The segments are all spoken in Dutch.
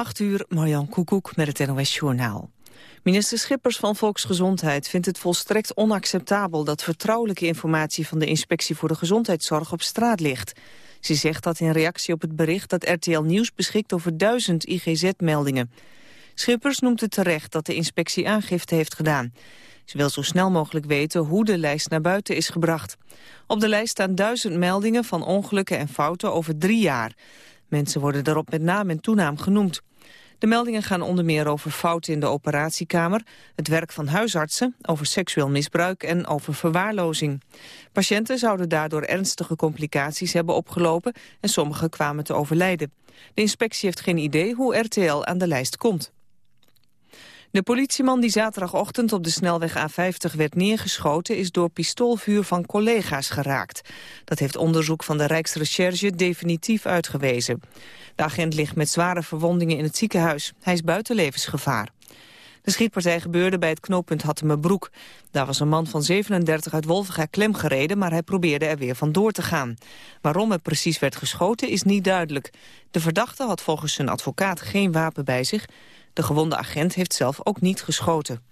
8 uur, Marjan Koekoek met het NOS Journaal. Minister Schippers van Volksgezondheid vindt het volstrekt onacceptabel... dat vertrouwelijke informatie van de Inspectie voor de Gezondheidszorg op straat ligt. Ze zegt dat in reactie op het bericht dat RTL Nieuws beschikt over duizend IGZ-meldingen. Schippers noemt het terecht dat de inspectie aangifte heeft gedaan. Ze wil zo snel mogelijk weten hoe de lijst naar buiten is gebracht. Op de lijst staan duizend meldingen van ongelukken en fouten over drie jaar. Mensen worden daarop met naam en toenaam genoemd. De meldingen gaan onder meer over fouten in de operatiekamer, het werk van huisartsen, over seksueel misbruik en over verwaarlozing. Patiënten zouden daardoor ernstige complicaties hebben opgelopen en sommigen kwamen te overlijden. De inspectie heeft geen idee hoe RTL aan de lijst komt. De politieman die zaterdagochtend op de snelweg A50 werd neergeschoten... is door pistoolvuur van collega's geraakt. Dat heeft onderzoek van de Rijksrecherche definitief uitgewezen. De agent ligt met zware verwondingen in het ziekenhuis. Hij is buiten levensgevaar. De schietpartij gebeurde bij het knooppunt Hattemerbroek. Daar was een man van 37 uit Wolvenga klem gereden, maar hij probeerde er weer vandoor te gaan. Waarom er precies werd geschoten is niet duidelijk. De verdachte had volgens zijn advocaat geen wapen bij zich. De gewonde agent heeft zelf ook niet geschoten.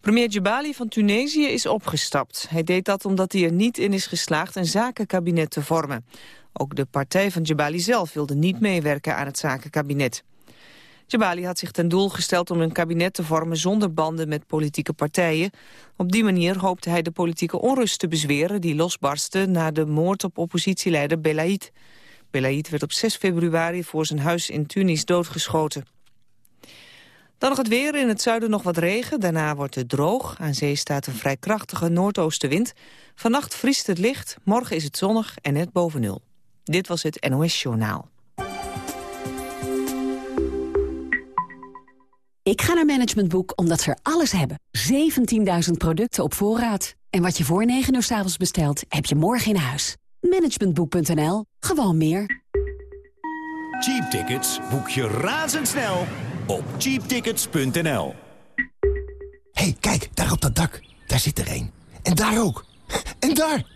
Premier Djibali van Tunesië is opgestapt. Hij deed dat omdat hij er niet in is geslaagd een zakenkabinet te vormen. Ook de partij van Djibali zelf wilde niet meewerken aan het zakenkabinet. Djibali had zich ten doel gesteld om een kabinet te vormen zonder banden met politieke partijen. Op die manier hoopte hij de politieke onrust te bezweren die losbarstte na de moord op oppositieleider Belaid. Belaid werd op 6 februari voor zijn huis in Tunis doodgeschoten. Dan nog het weer. In het zuiden nog wat regen. Daarna wordt het droog. Aan zee staat een vrij krachtige noordoostenwind. Vannacht vriest het licht. Morgen is het zonnig en net boven nul. Dit was het NOS Journaal. Ik ga naar Management Boek omdat ze er alles hebben. 17.000 producten op voorraad. En wat je voor 9 uur s avonds bestelt, heb je morgen in huis. Managementboek.nl. Gewoon meer. Cheap tickets boek je razendsnel op cheaptickets.nl. hey, kijk, daar op dat dak. Daar zit er een. En daar ook. En daar!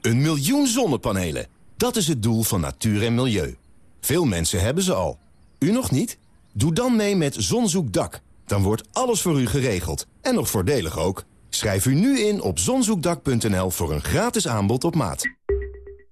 Een miljoen zonnepanelen. Dat is het doel van natuur en milieu. Veel mensen hebben ze al. U nog niet? Doe dan mee met Zonzoekdak. Dan wordt alles voor u geregeld. En nog voordelig ook. Schrijf u nu in op zonzoekdak.nl voor een gratis aanbod op maat.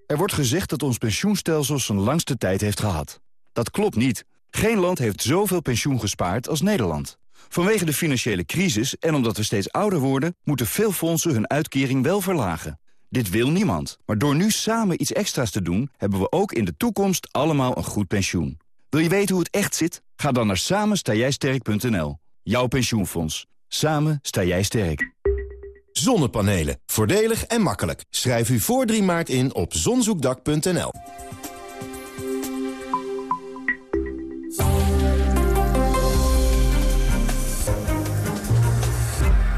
Er wordt gezegd dat ons pensioenstelsel zijn langste tijd heeft gehad. Dat klopt niet. Geen land heeft zoveel pensioen gespaard als Nederland. Vanwege de financiële crisis en omdat we steeds ouder worden... moeten veel fondsen hun uitkering wel verlagen. Dit wil niemand. Maar door nu samen iets extra's te doen... hebben we ook in de toekomst allemaal een goed pensioen. Wil je weten hoe het echt zit? Ga dan naar samenstaaijsterk.nl. Jouw pensioenfonds. Samen sta jij sterk. Zonnepanelen. Voordelig en makkelijk. Schrijf u voor 3 maart in op zonzoekdak.nl.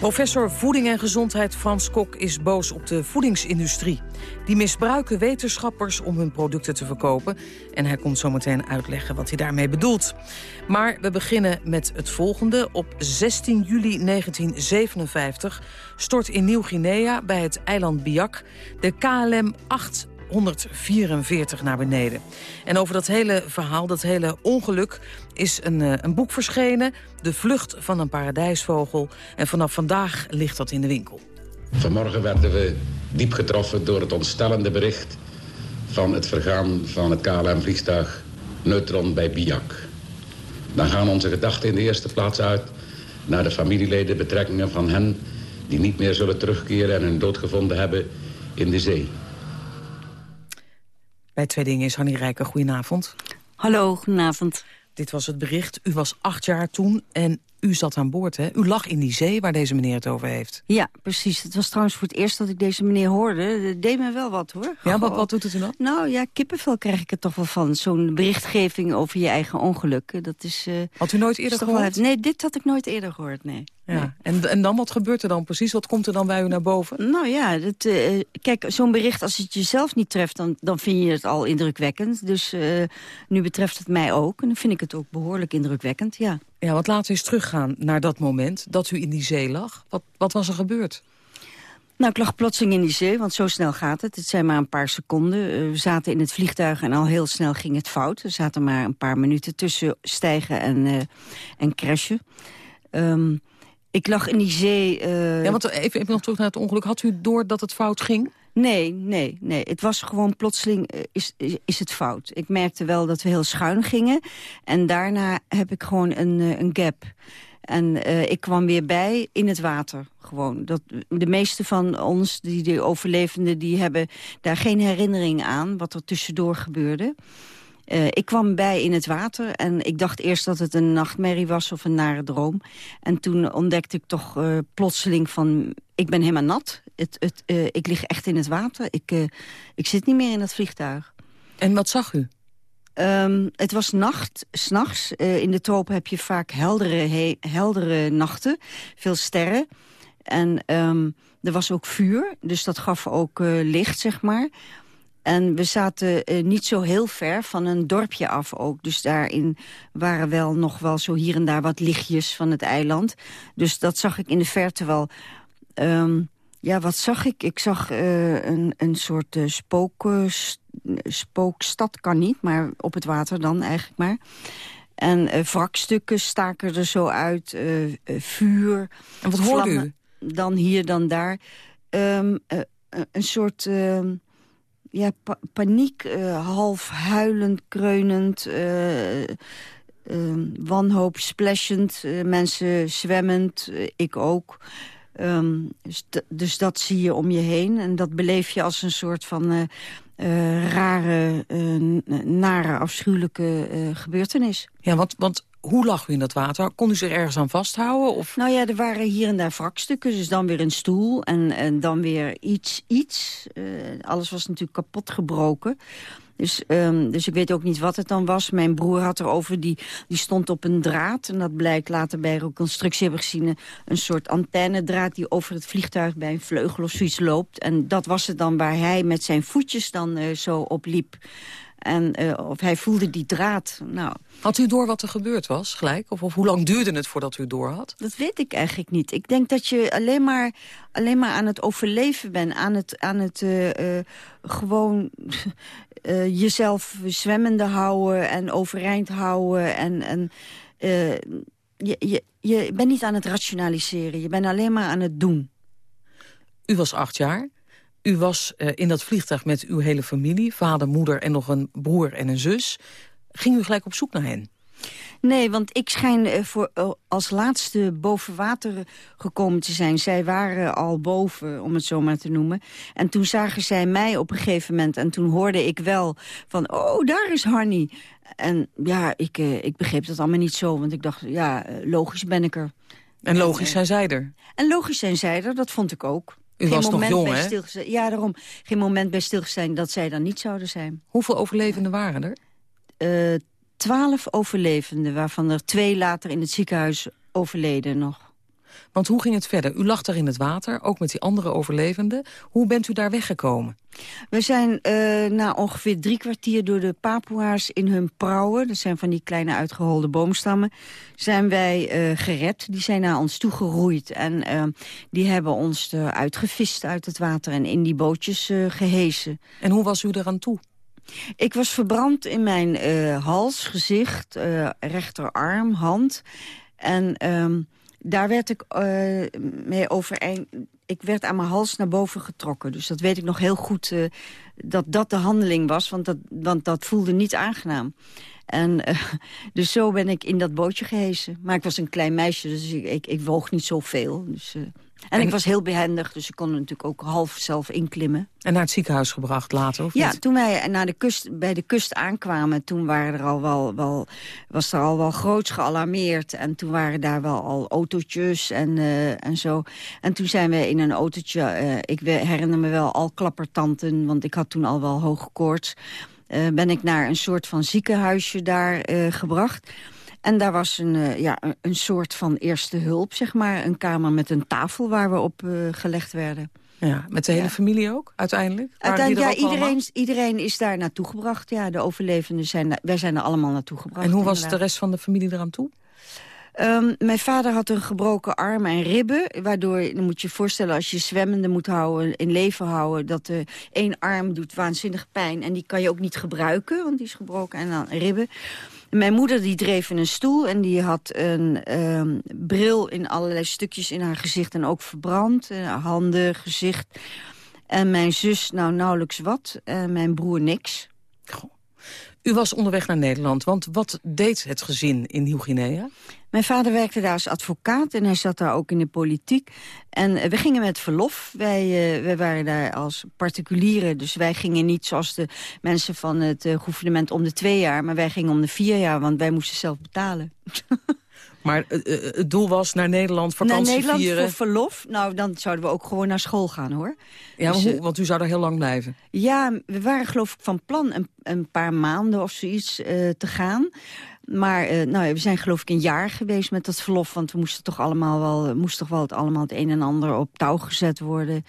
Professor Voeding en Gezondheid Frans Kok is boos op de voedingsindustrie. Die misbruiken wetenschappers om hun producten te verkopen. En hij komt zo meteen uitleggen wat hij daarmee bedoelt. Maar we beginnen met het volgende. Op 16 juli 1957 stort in Nieuw-Guinea bij het eiland Biak... de KLM 8 144 naar beneden. En over dat hele verhaal, dat hele ongeluk, is een, uh, een boek verschenen. De vlucht van een paradijsvogel. En vanaf vandaag ligt dat in de winkel. Vanmorgen werden we diep getroffen door het ontstellende bericht... van het vergaan van het KLM-vliegtuig Neutron bij Biak. Dan gaan onze gedachten in de eerste plaats uit... naar de familieleden, betrekkingen van hen... die niet meer zullen terugkeren en hun dood gevonden hebben in de zee. Bij Twee Dingen is Hannie Rijker. Goedenavond. Hallo, goedenavond. Dit was het bericht. U was acht jaar toen en u zat aan boord, hè? U lag in die zee waar deze meneer het over heeft. Ja, precies. Het was trouwens voor het eerst dat ik deze meneer hoorde. Dat deed me wel wat, hoor. Ja, wat, wat doet het u dan? Nou ja, kippenvel krijg ik er toch wel van. Zo'n berichtgeving over je eigen ongeluk. Dat is, uh, had u nooit eerder gehoord? Nee, dit had ik nooit eerder gehoord, nee. Ja. En, en dan, wat gebeurt er dan precies? Wat komt er dan bij u naar boven? Nou ja, dat, uh, kijk, zo'n bericht, als het jezelf niet treft... dan, dan vind je het al indrukwekkend. Dus uh, nu betreft het mij ook. En dan vind ik het ook behoorlijk indrukwekkend, ja. Ja, want laten we eens teruggaan naar dat moment dat u in die zee lag. Wat, wat was er gebeurd? Nou, ik lag plotseling in die zee, want zo snel gaat het. Het zijn maar een paar seconden. We zaten in het vliegtuig en al heel snel ging het fout. Er zaten maar een paar minuten tussen stijgen en, uh, en crashen. Um, ik lag in die zee... Uh... Ja, want even, even nog terug naar het ongeluk. Had u door dat het fout ging? Nee, nee, nee. Het was gewoon plotseling uh, is, is, is, het fout. Ik merkte wel dat we heel schuin gingen. En daarna heb ik gewoon een, uh, een gap. En uh, ik kwam weer bij in het water. Gewoon. Dat, de meeste van ons, die, die overlevenden, die hebben daar geen herinnering aan... wat er tussendoor gebeurde. Uh, ik kwam bij in het water en ik dacht eerst dat het een nachtmerrie was of een nare droom. En toen ontdekte ik toch uh, plotseling van, ik ben helemaal nat. Het, het, uh, ik lig echt in het water. Ik, ik zit niet meer in het vliegtuig. En wat zag u? Um, het was nacht, s'nachts. in de tropen heb je vaak heldere, heldere nachten, veel sterren. En um, er was ook vuur, dus dat gaf ook licht, zeg maar. En we zaten uh, niet zo heel ver van een dorpje af ook. Dus daarin waren wel nog wel zo hier en daar wat lichtjes van het eiland. Dus dat zag ik in de verte wel. Um, ja, wat zag ik? Ik zag uh, een, een soort uh, spook, spookstad, kan niet, maar op het water dan eigenlijk maar. En wrakstukken staken er zo uit, vuur. En wat hoorde u? Dan hier, dan daar. Um, een soort... Ehm, ja, pa paniek, uh, half huilend, kreunend, uh, uh, wanhoop splashend, mensen zwemmend, ik ook. Um, dus, dus, dat zie je om je heen en dat beleef je als een soort van rare, nare, afschuwelijke gebeurtenis. Ja, want, want hoe lag u in dat water? Kon u zich ergens aan vasthouden? Of? Nou ja, er waren hier en daar wrakstukken. Dus dan weer een stoel en, en dan weer iets, iets. Uh, alles was natuurlijk kapot gebroken. Dus, um, dus ik weet ook niet wat het dan was. Mijn broer had erover, die, die stond op een draad. En dat blijkt later bij reconstructie hebben gezien... een soort antennedraad die over het vliegtuig bij een vleugel of zoiets loopt. En dat was het dan waar hij met zijn voetjes dan uh, zo op liep. En uh, of hij voelde die draad. Nou. Had u door wat er gebeurd was gelijk? Of, of hoe lang duurde het voordat u door had? Dat weet ik eigenlijk niet. Ik denk dat je alleen maar, alleen maar aan het overleven bent. Aan het, aan het uh, gewoon jezelf zwemmende houden en overeind houden. En, en je, je, je bent niet aan het rationaliseren. Je bent alleen maar aan het doen. U was acht jaar. U was uh, in dat vliegtuig met uw hele familie, vader, moeder en nog een broer en een zus. Ging u gelijk op zoek naar hen? Nee, want ik schijn uh, voor, uh, als laatste boven water gekomen te zijn. Zij waren al boven, om het zo maar te noemen. En toen zagen zij mij op een gegeven moment. En toen hoorde ik wel van, oh, daar is Hanny. En ja, ik, ik begreep dat allemaal niet zo. Want ik dacht, ja, logisch ben ik er. En logisch zijn zij er? En logisch zijn zij er, dat vond ik ook. U geen was moment nog jong, hè? Ja, daarom. Geen moment bij stilgestaan dat zij dan niet zouden zijn. Hoeveel overlevenden waren er? Uh, twaalf overlevenden, waarvan er twee later in het ziekenhuis overleden nog. Want hoe ging het verder? U lag daar in het water, ook met die andere overlevenden. Hoe bent u daar weggekomen? We zijn uh, na ongeveer drie kwartier door de Papua's in hun prauwen... dat zijn van die kleine uitgeholde boomstammen... zijn wij uh, gered. Die zijn naar ons toegeroeid. En uh, die hebben ons uitgevist uit het water... en in die bootjes gehesen. En hoe was u eraan toe? Ik was verbrand in mijn hals, gezicht, rechterarm, hand... En... Um, daar werd ik uh, mee overeind... Ik werd aan mijn hals naar boven getrokken. Dus dat weet ik nog heel goed, dat dat de handeling was. Want dat, want dat voelde niet aangenaam. En uh, dus zo ben ik in dat bootje gehesen. Maar ik was een klein meisje, dus ik, ik, ik woog niet zoveel. Dus, En, ik was heel behendig, dus ik kon natuurlijk ook half zelf inklimmen. En naar het ziekenhuis gebracht later, of Ja, niet? toen wij naar de kust, bij de kust aankwamen... toen waren er al wel, wel, was er al wel groots gealarmeerd. En toen waren daar wel al autootjes en, uh, en zo. En toen zijn we in een autootje... Ik herinner me wel al klappertanten, want ik had toen al wel hoge koorts... Uh, ben ik naar een soort van ziekenhuisje daar gebracht... En daar was een, uh, ja, een soort van eerste hulp, zeg maar. Een kamer met een tafel waar we op gelegd werden. Ja, met de hele ja. familie ook, uiteindelijk? Uiteindelijk, ja, iedereen, iedereen is daar naartoe gebracht. Ja, de overlevenden zijn, wij zijn er allemaal naartoe gebracht. En hoe was inderdaad. de rest van de familie eraan toe? Um, mijn vader had een gebroken arm en ribben. Waardoor, dan moet je je voorstellen, als je zwemmende moet houden, in leven houden... dat uh, één arm doet waanzinnig pijn. En die kan je ook niet gebruiken, want die is gebroken. En dan ribben. Mijn moeder die dreef in een stoel en die had een um, bril in allerlei stukjes in haar gezicht en ook verbrand. Uh, handen, gezicht. En mijn zus nou nauwelijks wat. En mijn broer niks. Goh. U was onderweg naar Nederland, want wat deed het gezin in Nieuw-Guinea? Mijn vader werkte daar als advocaat en hij zat daar ook in de politiek. En uh, we gingen met verlof. Wij, uh, wij waren daar als particulieren, dus wij gingen niet zoals de mensen van het uh, gouvernement om de twee jaar. Maar wij gingen om de vier jaar, want wij moesten zelf betalen. Maar het doel was naar Nederland vakantie naar Nederland vieren? voor verlof? Nou, dan zouden we ook gewoon naar school gaan, hoor. Ja, dus, hoe, want u zou daar heel lang blijven? Ja, we waren geloof ik van plan een, een paar maanden of zoiets uh, te gaan. Maar uh, nou, we zijn geloof ik een jaar geweest met dat verlof. Want we moesten toch allemaal wel, moest toch wel het, allemaal het een en ander op touw gezet worden.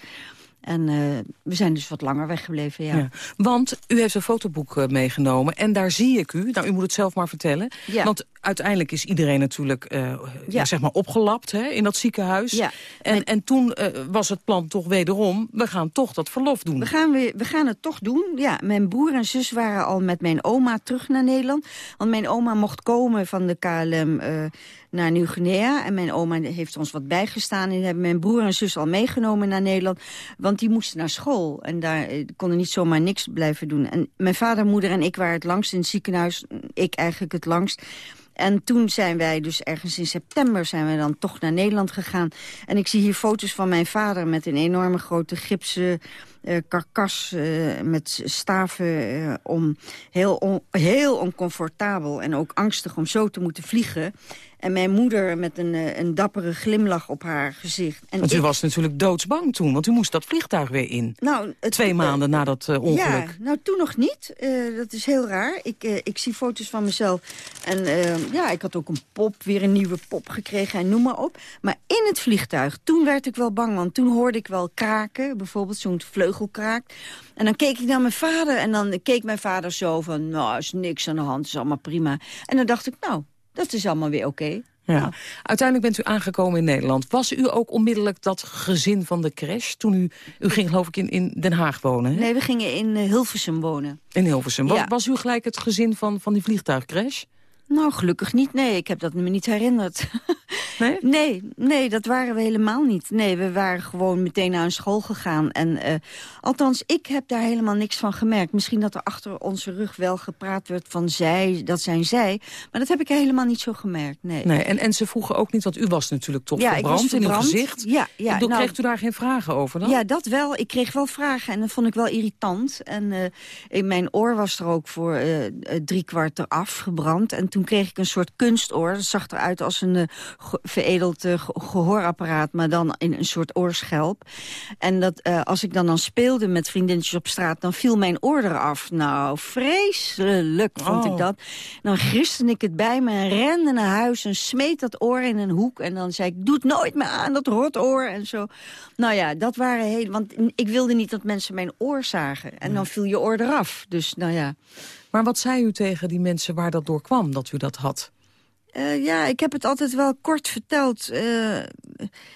En uh, we zijn dus wat langer weggebleven, ja. ja. Want u heeft een fotoboek uh, meegenomen en daar zie ik u. Nou, u moet het zelf maar vertellen. Ja. Want uiteindelijk is iedereen natuurlijk uh, ja. zeg maar opgelapt hè, in dat ziekenhuis. Ja. En, en, en toen was het plan toch wederom, we gaan toch dat verlof doen. We gaan, we, we gaan het toch doen, ja. Mijn broer en zus waren al met mijn oma terug naar Nederland. Want mijn oma mocht komen van de KLM naar Nieuw-Guinea. En mijn oma heeft ons wat bijgestaan. En hebben mijn broer en zus al meegenomen naar Nederland. Want die moesten naar school. En daar konden niet zomaar niks blijven doen. En mijn vader, moeder en ik waren het langst in het ziekenhuis. Ik eigenlijk het langst. En toen zijn wij dus ergens in september zijn we dan toch naar Nederland gegaan. En ik zie hier foto's van mijn vader met een enorme grote gipsen uh, karkas uh, met staven om. Heel, heel oncomfortabel en ook angstig om zo te moeten vliegen. En mijn moeder met een, een dappere glimlach op haar gezicht. En want u ik... was natuurlijk doodsbang toen, want u moest dat vliegtuig weer in. Nou, het, Twee maanden na dat ongeluk. Ja, nou toen nog niet. dat is heel raar. Ik, ik zie foto's van mezelf. En ja, ik had ook een pop, weer een nieuwe pop gekregen en noem maar op. Maar in het vliegtuig, toen werd ik wel bang. Want toen hoorde ik wel kraken, bijvoorbeeld zo'n vleugelkraak. En dan keek ik naar mijn vader en dan keek mijn vader zo van... nou, is niks aan de hand, is allemaal prima. En dan dacht ik, nou, dat is allemaal weer oké. Okay. Ja. Uiteindelijk bent u aangekomen in Nederland. Was u ook onmiddellijk dat gezin van de crash? Toen u, u ging geloof ik in, in Den Haag wonen, hè? Nee, we gingen in uh, Hilversum wonen. In Hilversum. Ja. Was, was u gelijk het gezin van, van die vliegtuigcrash? Nou, gelukkig niet. Nee, ik heb dat me niet herinnerd. Nee? Nee, nee, dat waren we helemaal niet. Nee, we waren gewoon meteen naar een school gegaan. En uh, althans, ik heb daar helemaal niks van gemerkt. Misschien dat er achter onze rug wel gepraat werd van zij, dat zijn zij. Maar dat heb ik helemaal niet zo gemerkt, nee. nee en, en ze vroegen ook niet, want u was natuurlijk toch ja, verbrand, ik was verbrand in uw gezicht. Ja, ja, Toen nou, kreeg u daar geen vragen over dan? Ja, dat wel. Ik kreeg wel vragen en dat vond ik wel irritant. En uh, in mijn oor was er ook voor uh, drie kwart eraf gebrand. En toen kreeg ik een soort kunstoor. Dat zag eruit als een uh, veredeld uh, gehoorapparaat, maar dan in een soort oorschelp. En dat uh, als ik dan dan speelde met vriendinnetjes op straat, dan viel mijn oor eraf. Nou, vreselijk vond Oh. ik dat. Dan griste ik het bij me en rende naar huis en smeet dat oor in een hoek. En dan zei ik, doe het nooit meer aan, dat rotoor en zo. Nou ja, dat waren heel... Want ik wilde niet dat mensen mijn oor zagen. En dan viel je oor eraf. Dus nou ja... Maar wat zei u tegen die mensen waar dat door kwam, dat u dat had? Uh, ja, ik heb het altijd wel kort verteld. Uh,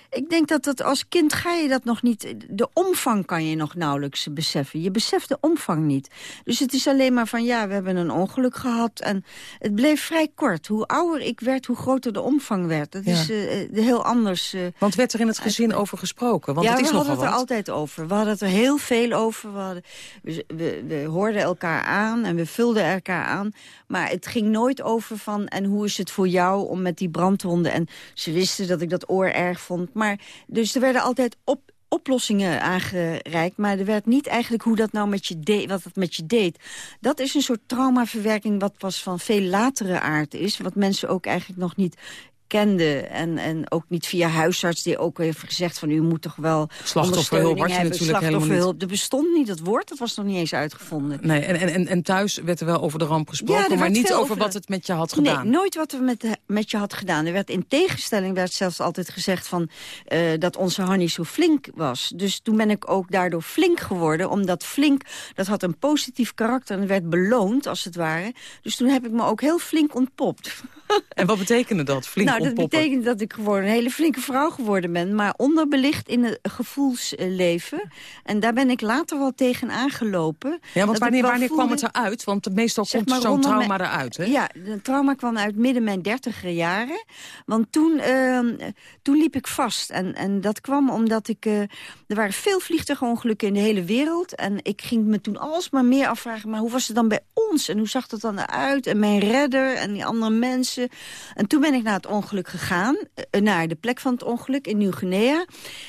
ik denk dat dat als kind ga je dat nog niet... De omvang kan je nog nauwelijks beseffen. Je beseft de omvang niet. Dus het is alleen maar van, ja, we hebben een ongeluk gehad. En het bleef vrij kort. Hoe ouder ik werd, hoe groter de omvang werd. Dat Ja. is uh, heel anders. Want werd er in het gezin over gesproken? Want ja, het is we hadden het er wat. altijd over. We hadden het er heel veel over. We, hadden, we, we, we hoorden elkaar aan en we vulden elkaar aan. Maar het ging nooit over van, en hoe is het voor jou om met die brandwonden. En ze wisten dat ik dat oor erg vond. Maar, dus er werden altijd op, oplossingen aangereikt. Maar er werd niet eigenlijk hoe dat nou met je deed, wat dat met je deed. Dat is een soort traumaverwerking wat pas van veel latere aard is. Wat mensen ook eigenlijk nog niet kende. En, en ook niet via huisarts die ook heeft gezegd van u moet toch wel Slachtofferhulp had je hebben. natuurlijk helemaal niet. Er bestond niet dat woord, dat was nog niet eens uitgevonden. Nee, en, en, en thuis werd er wel over de ramp gesproken, Ja, maar niet over, over wat het met je had gedaan. Nee, nooit wat er met, met je had gedaan. Er werd in tegenstelling werd zelfs altijd gezegd van, eh, dat onze Hanny zo flink was. Dus toen ben ik ook daardoor flink geworden. Omdat flink, dat had een positief karakter en werd beloond als het ware. Dus toen heb ik me ook heel flink ontpopt. En wat betekende dat, flink nou, dat ontpoppen? betekent dat ik gewoon een hele flinke vrouw geworden ben. Maar onderbelicht in het gevoelsleven. En daar ben ik later wel tegen aangelopen. Ja, want wanneer, wanneer kwam het eruit? Want meestal Zeg komt zo'n trauma mijn- eruit, hè? Ja, de trauma kwam uit midden mijn dertiger jaren. Want toen, ehm, toen liep ik vast. En, en dat kwam omdat ik... eh, er waren veel vliegtuigongelukken in de hele wereld. En ik ging me toen alsmaar meer afvragen... maar hoe was het dan bij ons? En hoe zag het dan eruit? En mijn redder en die andere mensen. En toen ben ik naar het ongeluk gegaan. eh, naar de plek van het ongeluk in Nieuw-Guinea.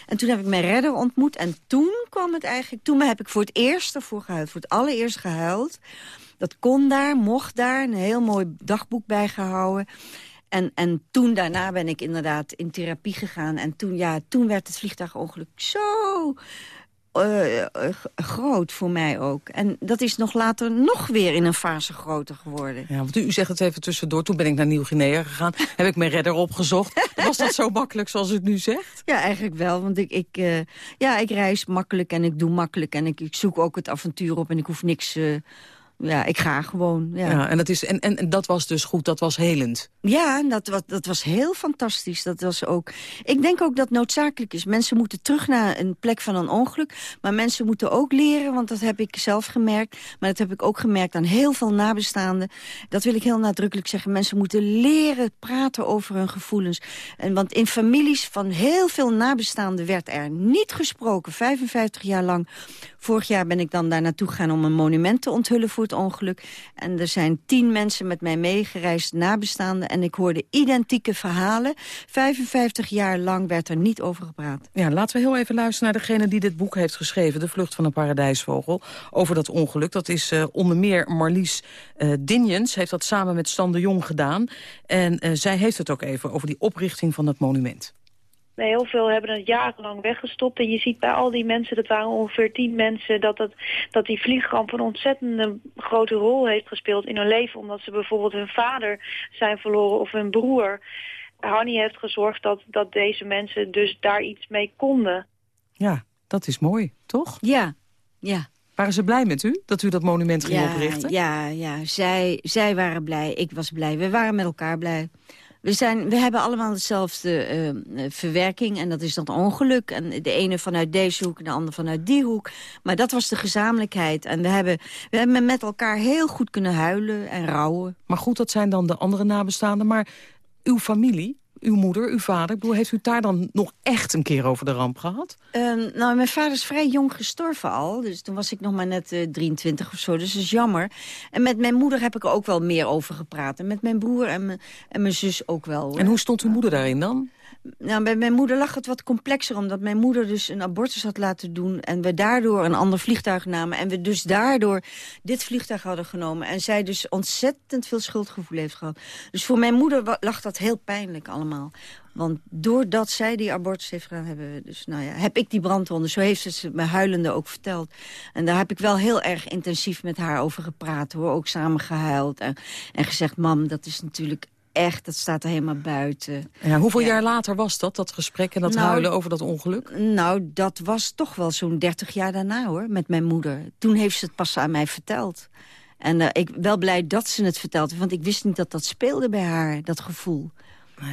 En toen heb ik mijn redder ontmoet. En toen kwam het eigenlijk... Toen heb ik voor het eerst ervoor gehuild. Voor het allereerst gehuild. Dat kon daar, mocht daar. Een heel mooi dagboek bijgehouden. En, en toen daarna ben ik inderdaad in therapie gegaan. En toen, ja, toen werd het vliegtuigongeluk zo eh, eh, groot voor mij ook. En dat is nog later nog weer in een fase groter geworden. Ja, want u, u zegt het even tussendoor. Toen ben ik naar Nieuw-Guinea gegaan. heb ik mijn redder opgezocht. Was dat zo makkelijk zoals u het nu zegt? Ja, eigenlijk wel. Want ik, ik, eh, ja, ik reis makkelijk en ik doe makkelijk. En ik, ik zoek ook het avontuur op en ik hoef niks... ja, ik ga gewoon. Ja, Ja, en, dat is, en, en, dat was dus goed, dat was helend. Ja, en dat, was- dat was heel fantastisch. Dat was ook. Ik denk ook dat het noodzakelijk is. Mensen moeten terug naar een plek van een ongeluk. Maar mensen moeten ook leren, want dat heb ik zelf gemerkt. Maar dat heb ik ook gemerkt aan heel veel nabestaanden. Dat wil ik heel nadrukkelijk zeggen. Mensen moeten leren praten over hun gevoelens. En, want in families van heel veel nabestaanden werd er niet gesproken. 55 jaar lang. Vorig jaar ben ik dan daar naartoe gegaan om een monument te onthullen voor ongeluk. En er zijn tien mensen met mij meegereisd, nabestaanden. En ik hoorde identieke verhalen. 55 jaar lang werd er niet over gepraat. Ja, laten we heel even luisteren naar degene die dit boek heeft geschreven... De Vlucht van een Paradijsvogel, over dat ongeluk. Dat is eh, onder meer Marlies eh Dinjens, heeft dat samen met Stan de Jong gedaan. En eh, zij heeft het ook even over die oprichting van dat monument. Nee, heel veel hebben het jarenlang weggestopt. En je ziet bij al die mensen, dat waren ongeveer tien mensen... dat, dat, dat die vliegramp een ontzettende grote rol heeft gespeeld in hun leven. Omdat ze bijvoorbeeld hun vader zijn verloren of hun broer. Hanny heeft gezorgd dat, dat deze mensen dus daar iets mee konden. Ja, dat is mooi, toch? Ja, ja. Waren ze blij met u, dat u dat monument ging ja, oprichten? Ja, ja. Zij, zij waren blij, ik was blij. We waren met elkaar blij. We, zijn, we hebben allemaal dezelfde eh, eh, verwerking en dat is dat ongeluk. En de ene vanuit deze hoek en de ander vanuit die hoek. Maar dat was de gezamenlijkheid. En we hebben, we hebben met elkaar heel goed kunnen huilen en rouwen. Maar goed, dat zijn dan de andere nabestaanden. Maar uw familie, uw moeder, uw vader... ik bedoel, heeft u daar dan nog echt een keer over de ramp gehad? Ehm, nou, mijn vader is vrij jong gestorven al. Dus toen was ik nog maar net eh, 23 of zo. Dus dat is jammer. En met mijn moeder heb ik er ook wel meer over gepraat. En met mijn broer en mijn, en mijn zus ook wel. hoor. En hoe stond uw moeder daarin dan? Nou, bij mijn moeder lag het wat complexer, omdat mijn moeder dus een abortus had laten doen... en we daardoor een ander vliegtuig namen... en we dus daardoor dit vliegtuig hadden genomen... en zij dus ontzettend veel schuldgevoel heeft gehad. Dus voor mijn moeder lag dat heel pijnlijk allemaal. Want doordat zij die abortus heeft gedaan, hebben we dus, nou ja, heb ik die brandwonden. Zo heeft ze me huilende ook verteld. En daar heb ik wel heel erg intensief met haar over gepraat, hoor. Ook samen gehuild en, en gezegd, mam, dat is natuurlijk echt, dat staat er helemaal buiten. Ja, hoeveel jaar later was dat, dat gesprek en dat Nou, huilen over dat ongeluk? Nou, dat was toch wel zo'n 30 jaar daarna, hoor, met mijn moeder. Toen heeft ze het pas aan mij verteld. En eh, ik wel blij dat ze het vertelde, want ik wist niet dat dat speelde bij haar, dat gevoel.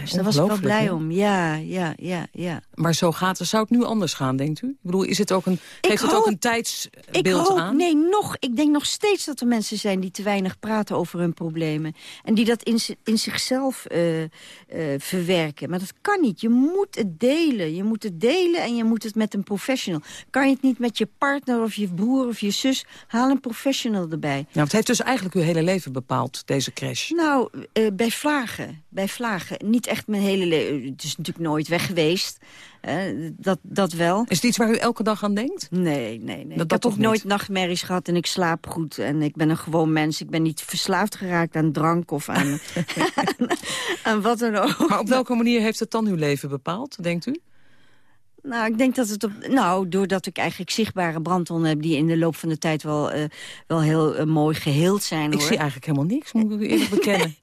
Dus daar was ik wel blij om. Ja, ja, ja, ja. Maar zo gaat het. Zou het nu anders gaan, denkt u? Ik bedoel, is het ook een, heeft het ook een tijdsbeeld ik hoop, aan? Nee, nog. Ik denk nog steeds dat er mensen zijn die te weinig praten over hun problemen. En die dat in, in zichzelf uh, uh, verwerken. Maar dat kan niet. Je moet het delen. Je moet het delen en je moet het met een professional. Kan je het niet met je partner of je broer of je zus? Haal een professional erbij. Ja, het heeft dus eigenlijk uw hele leven bepaald, deze crash. Nou, uh, bij vlagen. Bij vlagen. Niet echt mijn hele leven. Het is natuurlijk nooit weg geweest. Uh, dat, dat wel. Is het iets waar u elke dag aan denkt? Nee, nee, nee. Dat, ik heb ook nooit nachtmerries gehad en ik slaap goed. En ik ben een gewoon mens. Ik ben niet verslaafd geraakt aan drank of aan, aan wat dan ook. Maar op welke manier heeft het dan uw leven bepaald, denkt u? Nou, ik denk dat het op... Nou, doordat ik eigenlijk zichtbare brandwonden heb... die in de loop van de tijd wel, uh, wel heel uh, mooi geheeld zijn, Ik hoor. zie eigenlijk helemaal niks, moet ik u eerlijk bekennen.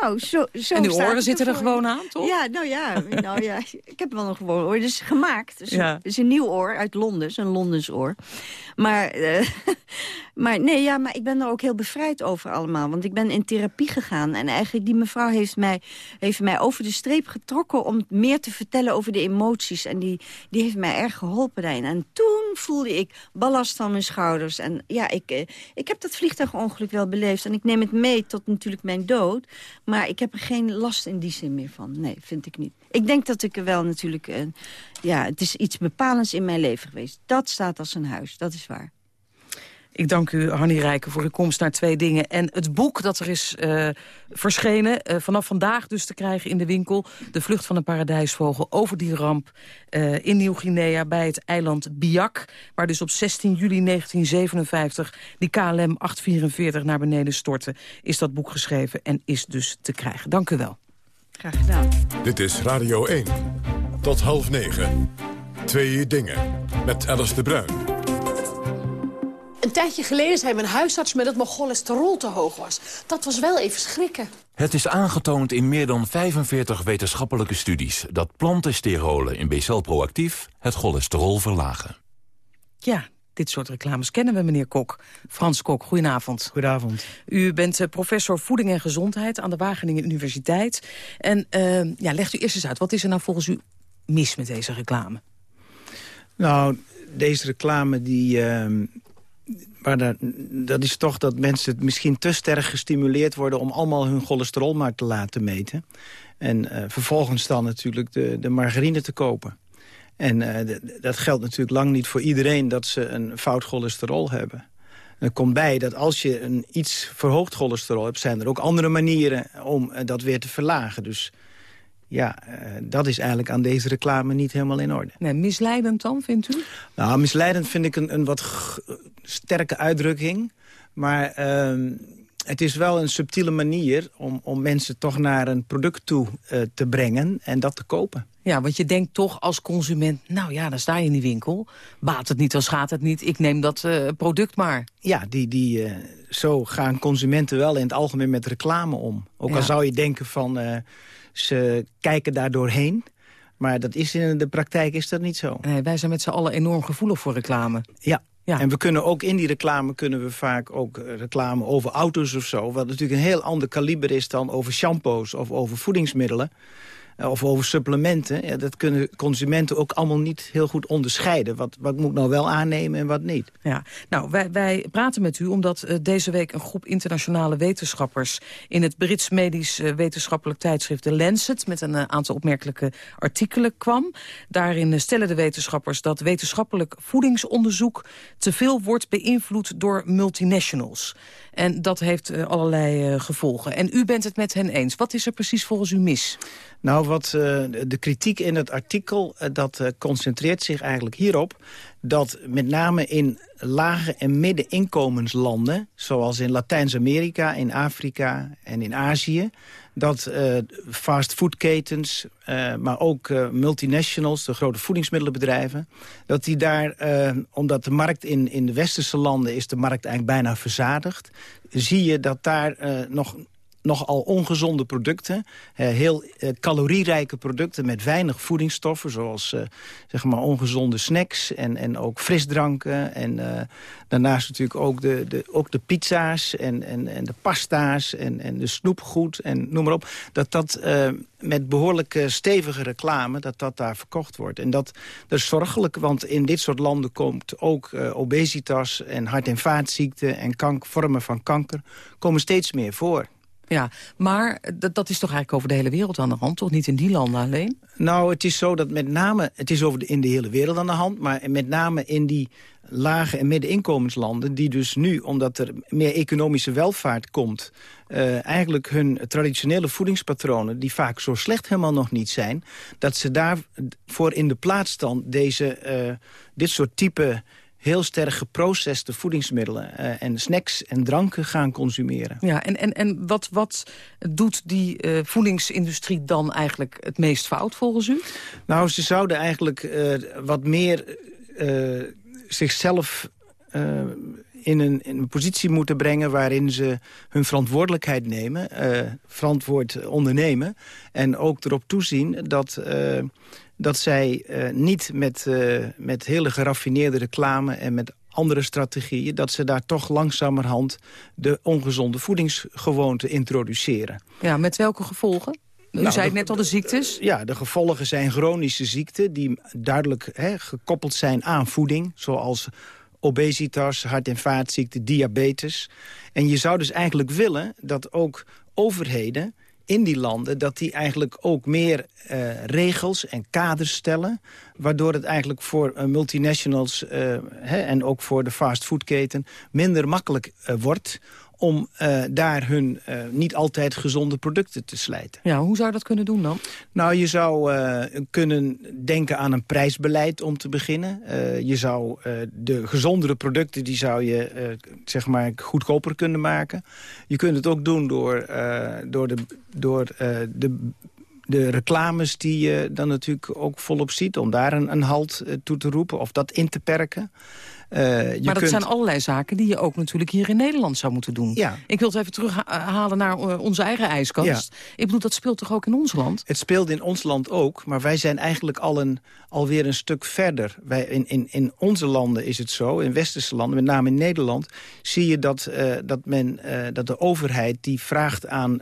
nou, zo, zo En uw oren zitten er gewoon aan, toch? Ja, nou ja, nou ja, ik heb wel een gewoon oor. Dus gemaakt. Dus Ja. Het is een nieuw oor uit Londen, een Londens oor. Maar, eh, maar nee, ja, maar ik ben er ook heel bevrijd over allemaal. Want ik ben in therapie gegaan. En eigenlijk die mevrouw heeft mij, heeft mij over de streep getrokken... om meer te vertellen over de emoties. En die, die heeft mij erg geholpen daarin. En toen voelde ik ballast van mijn schouders. En ja, ik, eh, ik heb dat vliegtuigongeluk wel beleefd. En ik neem het mee tot natuurlijk mijn dood. Maar ik heb er geen last in die zin meer van. Nee, vind ik niet. Ik denk dat ik er wel natuurlijk... ja, het is iets bepalends in mijn leven geweest. Dat staat als een huis, dat is waar. Ik dank u, Hanni Rijken, voor uw komst naar Twee Dingen. En het boek dat er is eh, verschenen, eh, vanaf vandaag dus te krijgen in de winkel... De Vlucht van een Paradijsvogel over die ramp eh, in Nieuw-Guinea... bij het eiland Biak, waar dus op 16 juli 1957... die KLM 844 naar beneden stortte, is dat boek geschreven... en is dus te krijgen. Dank u wel. Graag gedaan. Dit is Radio 1. Tot half negen. Twee dingen. Met Alice de Bruin. Een tijdje geleden zei mijn huisarts me dat mijn cholesterol te hoog was. Dat was wel even schrikken. Het is aangetoond in meer dan 45 wetenschappelijke studies... dat plantensterolen in B-cel proactief het cholesterol verlagen. Ja, dit soort reclames kennen we, meneer Kok. Frans Kok, goedenavond. Goedenavond. U bent eh, professor voeding en gezondheid aan de Wageningen Universiteit. En eh, ja, legt u eerst eens uit, wat is er nou volgens u mis met deze reclame? Nou, deze reclame die... ehm, maar dat, dat is toch dat mensen misschien te sterk gestimuleerd worden... om allemaal hun cholesterol maar te laten meten. En eh, vervolgens dan natuurlijk de, de margarine te kopen. En eh, dat geldt natuurlijk lang niet voor iedereen... dat ze een fout cholesterol hebben. Er komt bij dat als je een iets verhoogd cholesterol hebt... zijn er ook andere manieren om eh, dat weer te verlagen. Dus ja, eh, dat is eigenlijk aan deze reclame niet helemaal in orde. Nee, misleidend dan, vindt u? Nou, misleidend vind ik een, een wat sterke uitdrukking. Maar ehm, het is wel een subtiele manier om, om mensen toch naar een product toe eh, te brengen en dat te kopen. Ja, want je denkt toch als consument, nou ja, dan sta je in die winkel. Baat het niet, dan schaadt het niet. Ik neem dat eh, product maar. Ja, die, die, zo gaan consumenten wel in het algemeen met reclame om. Ook al zou je denken van ze kijken daar doorheen. Maar dat is in de praktijk is dat niet zo. Nee, wij zijn met z'n allen enorm gevoelig voor reclame. Ja. En we kunnen ook in die reclame kunnen we vaak ook eh, reclame over auto's of zo. Wat natuurlijk een heel ander kaliber is dan over shampoos of over voedingsmiddelen. Eh, Of over supplementen. Ja, dat kunnen consumenten ook allemaal niet heel goed onderscheiden. Wat, wat moet ik nou wel aannemen en wat niet. Ja, nou, wij, wij praten met u omdat eh, deze week een groep internationale wetenschappers... in het Brits medisch eh, wetenschappelijk tijdschrift The Lancet... met een aantal opmerkelijke artikelen kwam. Daarin stellen de wetenschappers dat wetenschappelijk voedingsonderzoek... te veel wordt beïnvloed door multinationals. En dat heeft allerlei gevolgen. En u bent het met hen eens. Wat is er precies volgens u mis? Nou, wat eh, de kritiek in het artikel, eh, dat eh, concentreert zich eigenlijk hierop... dat met name in lage en middeninkomenslanden... zoals in Latijns-Amerika, in Afrika en in Azië... dat eh fastfoodketens, maar ook multinationals, de grote voedingsmiddelenbedrijven... dat die daar, omdat de markt in, in de westerse landen is de markt eigenlijk bijna verzadigd... zie je dat daar nog nogal ongezonde producten. Uh, heel uh, calorierijke producten met weinig voedingsstoffen. Zoals uh, zeg maar ongezonde snacks en, en ook frisdranken. En daarnaast natuurlijk ook de, de, ook de pizza's en, en, en de pasta's en, en de snoepgoed en noem maar op. Dat dat met behoorlijk stevige reclame, dat dat daar verkocht wordt. En dat, dat is zorgelijk, want in dit soort landen komt ook obesitas en hart- en vaatziekten en vormen van kanker komen steeds meer voor. Ja, maar dat is toch eigenlijk over de hele wereld aan de hand, toch? Niet in die landen alleen? Nou, het is zo dat met name, het is over in de hele wereld aan de hand... maar met name in die lage en middeninkomenslanden... die dus nu, omdat er meer economische welvaart komt... Uh, eigenlijk hun traditionele voedingspatronen... die vaak zo slecht helemaal nog niet zijn... dat ze daarvoor in de plaats dan deze, uh, dit soort type heel sterk geproceste voedingsmiddelen uh, en snacks en dranken gaan consumeren. Ja, en, en, en wat, wat doet die uh, voedingsindustrie dan eigenlijk het meest fout volgens u? Nou, ze zouden eigenlijk uh, wat meer zichzelf in een, in een positie moeten brengen... waarin ze hun verantwoordelijkheid nemen, verantwoord ondernemen... en ook erop toezien dat dat zij uh, niet met, uh, met hele geraffineerde reclame en met andere strategieën... dat ze daar toch langzamerhand de ongezonde voedingsgewoonte introduceren. Ja, met welke gevolgen? U nou, zei net al de ziektes. Ja, de gevolgen zijn chronische ziekten... die duidelijk he, gekoppeld zijn aan voeding, zoals obesitas, hart- en vaatziekten, diabetes. En je zou dus eigenlijk willen dat ook overheden in die landen... dat die eigenlijk ook meer uh, regels en kaders stellen... waardoor het eigenlijk voor uh, multinationals uh, hè, en ook voor de fastfoodketen... minder makkelijk wordt om uh, daar hun uh, niet altijd gezonde producten te slijten. Ja, hoe zou je dat kunnen doen dan? Nou, je zou uh, kunnen denken aan een prijsbeleid om te beginnen. je zou de gezondere producten, die zou je zeg maar goedkoper kunnen maken. Je kunt het ook doen door, door, de, door de de reclames die je dan natuurlijk ook volop ziet... om daar een, een halt toe te roepen of dat in te perken. Uh, maar dat zijn allerlei zaken die je ook natuurlijk hier in Nederland zou moeten doen. Ja. Ik wil het even terughalen naar uh, onze eigen ijskast. Ja. Ik bedoel, dat speelt toch ook in ons land? Het speelt in ons land ook, maar wij zijn eigenlijk al een, alweer een stuk verder. Wij, in, in, in onze landen is het zo, in westerse landen, met name in Nederland... zie je dat, uh, dat, men, dat de overheid die vraagt aan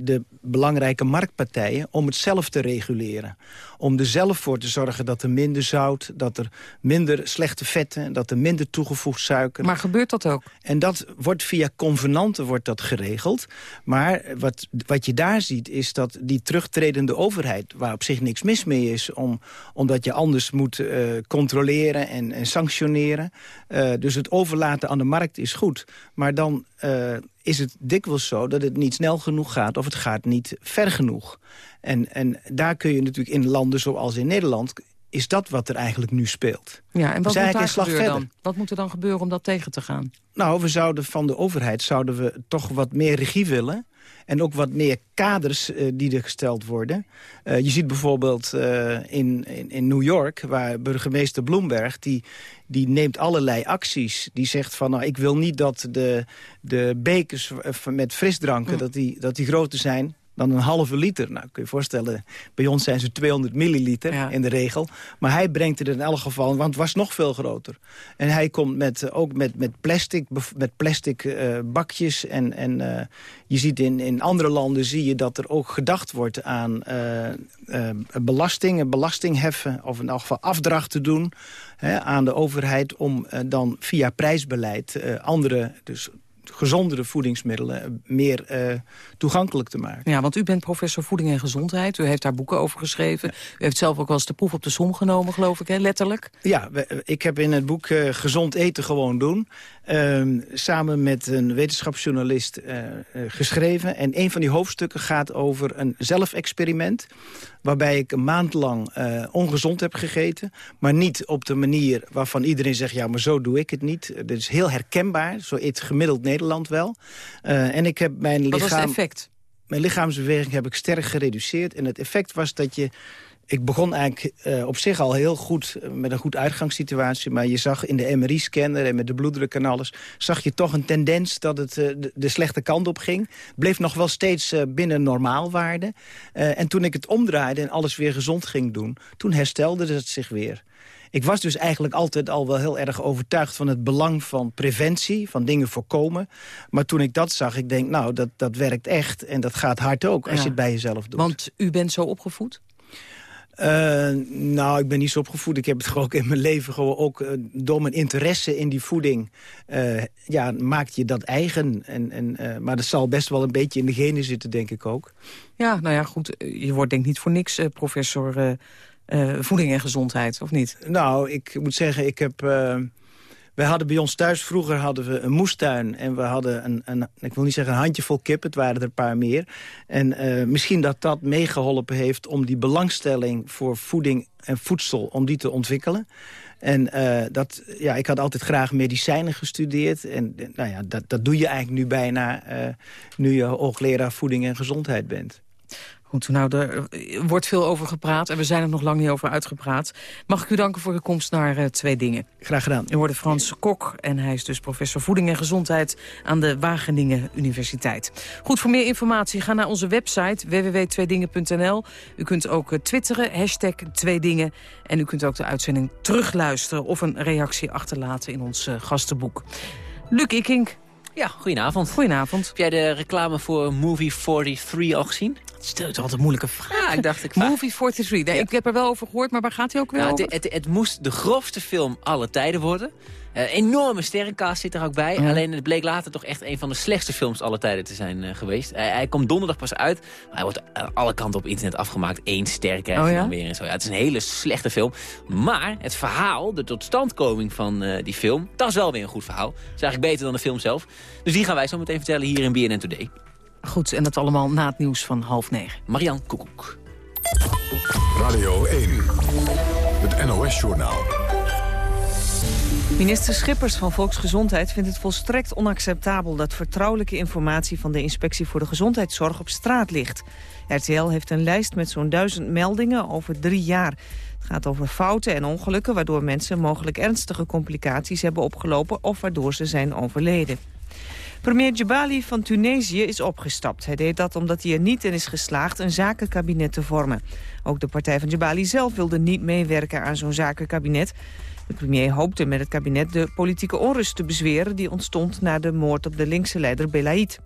de belangrijke marktpartijen... om het zelf te reguleren. Om er zelf voor te zorgen dat er minder zout, dat er minder slechte vetten... dat er minder toegevoegd suiker. Maar gebeurt dat ook? En dat wordt via convenanten wordt dat geregeld. Maar wat, wat je daar ziet is dat die terugtredende overheid... waar op zich niks mis mee is, om, omdat je anders moet uh, controleren en, en sanctioneren. Uh, dus het overlaten aan de markt is goed. Maar dan uh, is het dikwijls zo dat het niet snel genoeg gaat... of het gaat niet ver genoeg. En, en daar kun je natuurlijk in landen zoals in Nederland is dat wat er eigenlijk nu speelt. Ja, en wat moet daar gebeuren dan? Wat moet er dan gebeuren om dat tegen te gaan? Nou, we zouden van de overheid zouden we toch wat meer regie willen. En ook wat meer kaders uh, die er gesteld worden. Uh, je ziet bijvoorbeeld uh, in, in, in, New York, waar burgemeester Bloomberg... Die, die neemt allerlei acties. Die zegt van, nou, ik wil niet dat de, de bekers met frisdranken... Mm. Dat, die, dat die groter zijn dan een halve liter. Nou, kun je je voorstellen, bij ons zijn ze 200 milliliter in de regel. Maar hij brengt het in elk geval, want het was nog veel groter. En hij komt met, ook met, met plastic, met plastic uh, bakjes. En, en uh, je ziet in, in andere landen zie je dat er ook gedacht wordt aan uh, belasting, belasting heffen... of in elk geval afdracht te doen hè, aan de overheid... om dan via prijsbeleid andere... Dus gezondere voedingsmiddelen meer uh, toegankelijk te maken. Ja, want u bent professor voeding en gezondheid. U heeft daar boeken over geschreven. U heeft zelf ook wel eens de proef op de som genomen, geloof ik, hè? letterlijk. Ja, ik heb in het boek uh, Gezond eten gewoon doen... Uh, samen met een wetenschapsjournalist uh, geschreven. En een van die hoofdstukken gaat over een zelfexperiment... waarbij ik een maand lang ongezond heb gegeten. Maar niet op de manier waarvan iedereen zegt... ja, maar zo doe ik het niet. Dat is heel herkenbaar. Zo eet gemiddeld Nederland wel. en ik heb mijn lichaam... Wat was het effect? Mijn lichaamsbeweging heb ik sterk gereduceerd. En het effect was dat je ik begon eigenlijk uh, op zich al heel goed uh, met een goed uitgangssituatie. Maar je zag in de MRI-scanner en met de bloeddruk en alles... zag je toch een tendens dat het uh, de, de, slechte kant op ging. Bleef nog wel steeds binnen normaalwaarde. en toen ik het omdraaide en alles weer gezond ging doen... toen herstelde het zich weer. Ik was dus eigenlijk altijd al wel heel erg overtuigd van het belang van preventie, van dingen voorkomen. Maar toen ik dat zag, ik denk, nou, dat, dat werkt echt en dat gaat hard ook als Ja. je het bij jezelf doet. Want u bent zo opgevoed? Uh, nou, ik ben niet zo opgevoed. Ik heb het gewoon ook in mijn leven gewoon ook uh, door mijn interesse in die voeding... Uh, ja, maakt je dat eigen. En, en, maar dat zal best wel een beetje in de genen zitten, denk ik ook. Ja, nou ja, goed. Je wordt denk ik niet voor niks professor voeding en gezondheid, of niet? Nou, ik moet zeggen, ik heb... wij hadden bij ons thuis, vroeger hadden we een moestuin... en we hadden een, een ik wil niet zeggen een handjevol kip, het waren er een paar meer. En uh, misschien dat dat meegeholpen heeft om die belangstelling voor voeding en voedsel... om die te ontwikkelen. En uh, dat, ja, ik had altijd graag medicijnen gestudeerd. En nou ja, dat, dat doe je eigenlijk nu bijna... Uh, nu je hoogleraar voeding en gezondheid bent. Goed, nou, er wordt veel over gepraat en we zijn er nog lang niet over uitgepraat. Mag ik u danken voor uw komst naar uh, Twee Dingen. Graag gedaan. U hoorde Frans Kok en hij is dus professor voeding en gezondheid aan de Wageningen Universiteit. Goed, voor meer informatie ga naar onze website www.tweedingen.nl. U kunt ook uh, twitteren, hashtag Tweedingen. En u kunt ook de uitzending terugluisteren of een reactie achterlaten in ons uh, gastenboek. Luc Ikink. Ja, goedenavond. Goedenavond. Heb jij de reclame voor Movie 43 al gezien? Stel je altijd moeilijke vragen. Ja, ik dacht ik Movie 43. Nee, ja. Ik heb er wel over gehoord, maar waar gaat hij ook weer nou? Het, het, het, moest de grofste film aller tijden worden. Uh, enorme sterrencast zit er ook bij. Alleen het bleek later toch echt een van de slechtste films aller tijden te zijn uh, geweest. Hij, komt donderdag pas uit. Maar hij wordt aan alle kanten op internet afgemaakt. Eén ster krijg je oh, ja? dan weer en zo. Ja, het is een hele slechte film. Maar het verhaal, de totstandkoming van uh, die film... dat is wel weer een goed verhaal. Dat is eigenlijk beter dan de film zelf. Dus die gaan wij zo meteen vertellen hier in BNN Today. Goed, en dat allemaal na het nieuws van half negen. Marian Koekoek. Radio 1, het NOS-journaal. Minister Schippers van Volksgezondheid vindt het volstrekt onacceptabel... dat vertrouwelijke informatie van de Inspectie voor de Gezondheidszorg op straat ligt. RTL heeft een lijst met zo'n duizend meldingen over drie jaar. Het gaat over fouten en ongelukken waardoor mensen mogelijk ernstige complicaties hebben opgelopen... of waardoor ze zijn overleden. Premier Djibali van Tunesië is opgestapt. Hij deed dat omdat hij er niet in is geslaagd een zakenkabinet te vormen. Ook de partij van Djibali zelf wilde niet meewerken aan zo'n zakenkabinet. De premier hoopte met het kabinet de politieke onrust te bezweren... die ontstond na de moord op de linkse leider Belaid.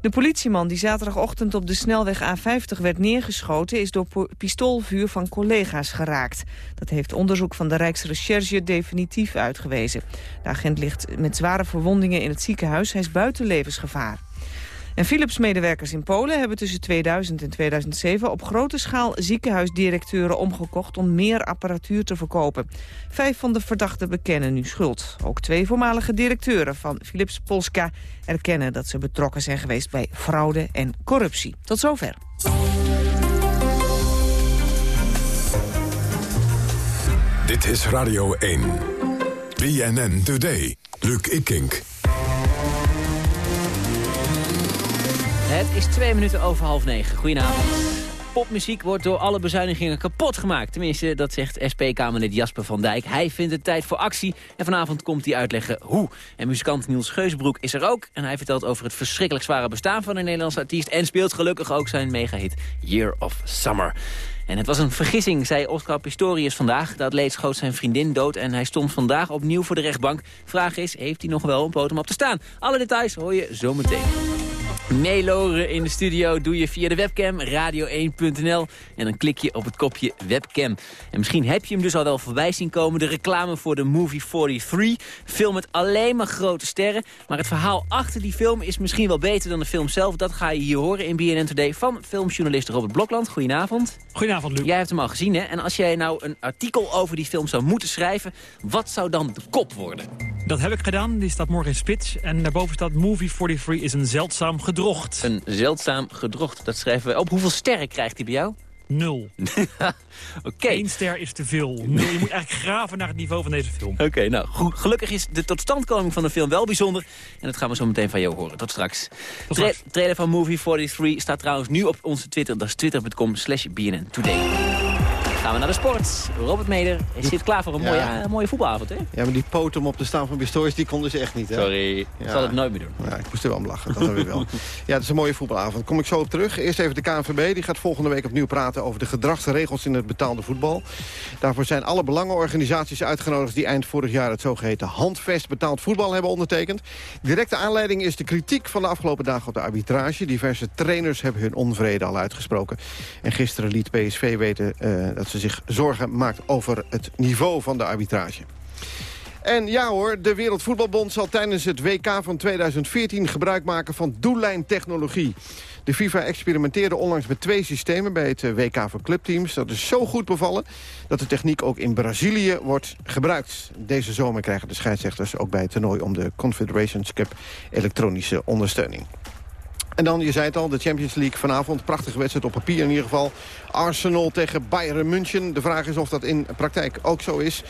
De politieman die zaterdagochtend op de snelweg A50 werd neergeschoten... is door pistoolvuur van collega's geraakt. Dat heeft onderzoek van de Rijksrecherche definitief uitgewezen. De agent ligt met zware verwondingen in het ziekenhuis. Hij is buiten levensgevaar. En Philips-medewerkers in Polen hebben tussen 2000 en 2007 op grote schaal ziekenhuisdirecteuren omgekocht om meer apparatuur te verkopen. Vijf van de verdachten bekennen nu schuld. Ook twee voormalige directeuren van Philips Polska erkennen dat ze betrokken zijn geweest bij fraude en corruptie. Tot zover. Dit is Radio 1. BNN Today. Luc Ikink. Het is twee minuten over half negen. Goedenavond. Popmuziek wordt door alle bezuinigingen kapot gemaakt. Tenminste, dat zegt SP-Kamerlid Jasper van Dijk. Hij vindt het tijd voor actie en vanavond komt hij uitleggen hoe. En muzikant Niels Geusbroek is er ook. En hij vertelt over het verschrikkelijk zware bestaan van een Nederlandse artiest... en speelt gelukkig ook zijn megahit Year of Summer. En het was een vergissing, zei Oscar Pistorius vandaag. De atleet schoot zijn vriendin dood en hij stond vandaag opnieuw voor de rechtbank. Vraag is, heeft hij nog wel een potem op te staan? Alle details hoor je zometeen. Meeloren in de studio doe je via de webcam radio1.nl en dan klik je op het kopje webcam. En misschien heb je hem dus al wel voorbij zien komen, de reclame voor de Movie 43. Film met alleen maar grote sterren, maar het verhaal achter die film is misschien wel beter dan de film zelf. Dat ga je hier horen in BNN Today van filmjournalist Robert Blokland. Goedenavond. Goedenavond, Luc. Jij hebt hem al gezien, hè? En als jij nou een artikel over die film zou moeten schrijven, wat zou dan de kop worden? Dat heb ik gedaan, die staat morgen in Spits. En daarboven staat Movie 43 is een zeldzaam gedrocht. Een zeldzaam gedrocht, dat schrijven we op. Hoeveel sterren krijgt hij bij jou? Nul. Oké. Okay. Eén ster is te veel. Nul. Je moet eigenlijk graven naar het niveau van deze film. Oké, okay, nou goed. Gelukkig is de totstandkoming van de film wel bijzonder. En dat gaan we zo meteen van jou horen. Tot straks. Tot straks. Tra trailer van Movie 43 staat trouwens nu op onze Twitter. Dat is twitter.com slash BNN Today. Gaan we naar de sport. Robert Meder zit klaar voor een mooie, Ja. eh, mooie voetbalavond, hè? Ja, maar die poot om op te staan van Pistorius, die konden ze echt niet. Hè? Sorry, ik zal het nooit meer doen. Ja, ik moest er wel om lachen, dat heb ik wel. Ja, het is een mooie voetbalavond. Kom ik zo op terug. Eerst even de KNVB. Die gaat volgende week opnieuw praten over de gedragsregels in het betaalde voetbal. Daarvoor zijn alle belangenorganisaties uitgenodigd... die eind vorig jaar het zogeheten handvest betaald voetbal hebben ondertekend. Directe aanleiding is de kritiek van de afgelopen dagen op de arbitrage. Diverse trainers hebben hun onvrede al uitgesproken. En gisteren liet PSV weten eh, dat ze zich zorgen maakt over het niveau van de arbitrage. En ja hoor, de Wereldvoetbalbond zal tijdens het WK van 2014 gebruik maken van doellijntechnologie. De FIFA experimenteerde onlangs met twee systemen bij het eh, WK voor clubteams. Dat is zo goed bevallen dat de techniek ook in Brazilië wordt gebruikt. Deze zomer krijgen de scheidsrechters ook bij het toernooi om de Confederations Cup elektronische ondersteuning. En dan, je zei het al, de Champions League vanavond. Prachtige wedstrijd op papier in ieder geval. Arsenal tegen Bayern München. De vraag is of dat in praktijk ook zo is.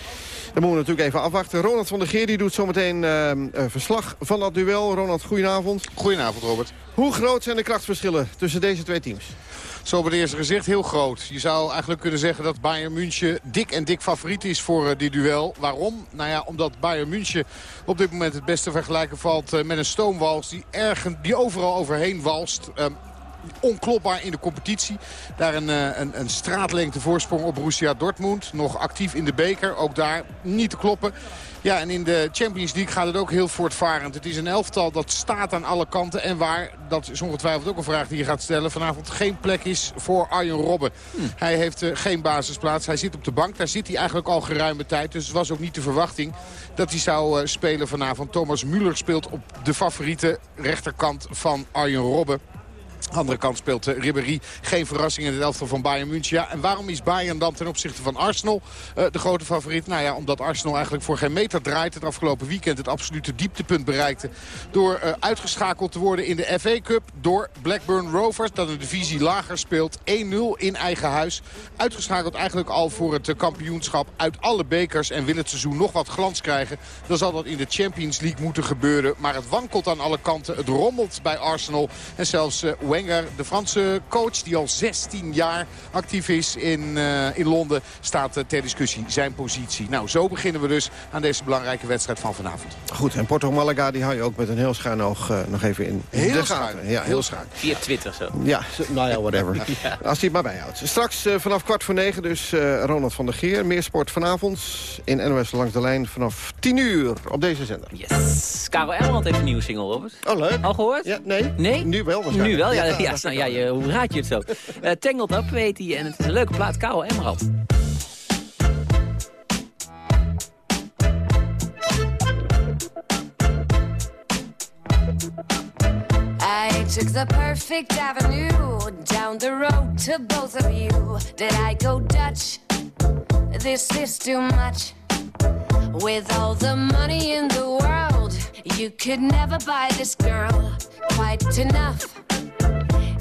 Dan moeten we natuurlijk even afwachten. Ronald van der Geer die doet zometeen uh, verslag van dat duel. Ronald, goedenavond. Goedenavond, Robert. Hoe groot zijn de krachtverschillen tussen deze twee teams? Zo op het eerste gezicht heel groot. Je zou eigenlijk kunnen zeggen dat Bayern München dik en dik favoriet is voor uh, dit duel. Waarom? Nou ja, omdat Bayern München op dit moment het beste vergelijken valt uh, met een stoomwals die, ergen, die overal overheen walst. Um, onklopbaar in de competitie. Daar een, een, een straatlengte voorsprong op Borussia Dortmund. Nog actief in de beker. Ook daar niet te kloppen. Ja, en in de Champions League gaat het ook heel voortvarend. Het is een elftal dat staat aan alle kanten. En waar, dat is ongetwijfeld ook een vraag die je gaat stellen... vanavond geen plek is voor Arjen Robben. Hm. Hij heeft uh, geen basisplaats. Hij zit op de bank. Daar zit hij eigenlijk al geruime tijd. Dus het was ook niet de verwachting dat hij zou uh, spelen vanavond. Thomas Müller speelt op de favoriete rechterkant van Arjen Robben. Andere kant speelt uh, Ribéry. Geen verrassing in het elftal van Bayern München. Ja, en waarom is Bayern dan ten opzichte van Arsenal uh, de grote favoriet? Nou ja, omdat Arsenal eigenlijk voor geen meter draait. Het afgelopen weekend het absolute dieptepunt bereikte. Door uh, uitgeschakeld te worden in de FA Cup. Door Blackburn Rovers. Dat een divisie lager speelt. 1-0 in eigen huis. Uitgeschakeld eigenlijk al voor het kampioenschap uit alle bekers. En wil het seizoen nog wat glans krijgen. Dan zal dat in de Champions League moeten gebeuren. Maar het wankelt aan alle kanten. Het rommelt bij Arsenal. En zelfs Wenger, de Franse coach die al 16 jaar actief is in, uh, in Londen, staat uh, ter discussie zijn positie. Nou, zo beginnen we dus aan deze belangrijke wedstrijd van vanavond. Goed, en Porto Malaga die hou je ook met een heel schuin oog uh, nog even in heel de schuin. gaten. Ja, heel schuin. Via Twitter zo. Ja, nou ja, whatever. ja. Als hij het maar bijhoudt. Straks vanaf kwart voor negen dus Ronald van der Geer. Meer sport vanavond in NOS Langs de Lijn vanaf 10 uur op deze zender. Yes. Karel Elrond heeft een nieuwe single, Robert. Oh, leuk. Al gehoord? Ja, nee. Nee? Nu wel waarschijnlijk. Nu wel, ja. Ja, ja, dat nou, ja je, hoe raad je het zo? Uh, Tangled Up weet hij en het is een leuke plaat, Karel Emerald. I took the perfect avenue down the road to both of you. Did I go Dutch? This is too much. With all the money in the world, you could never buy this girl quite enough.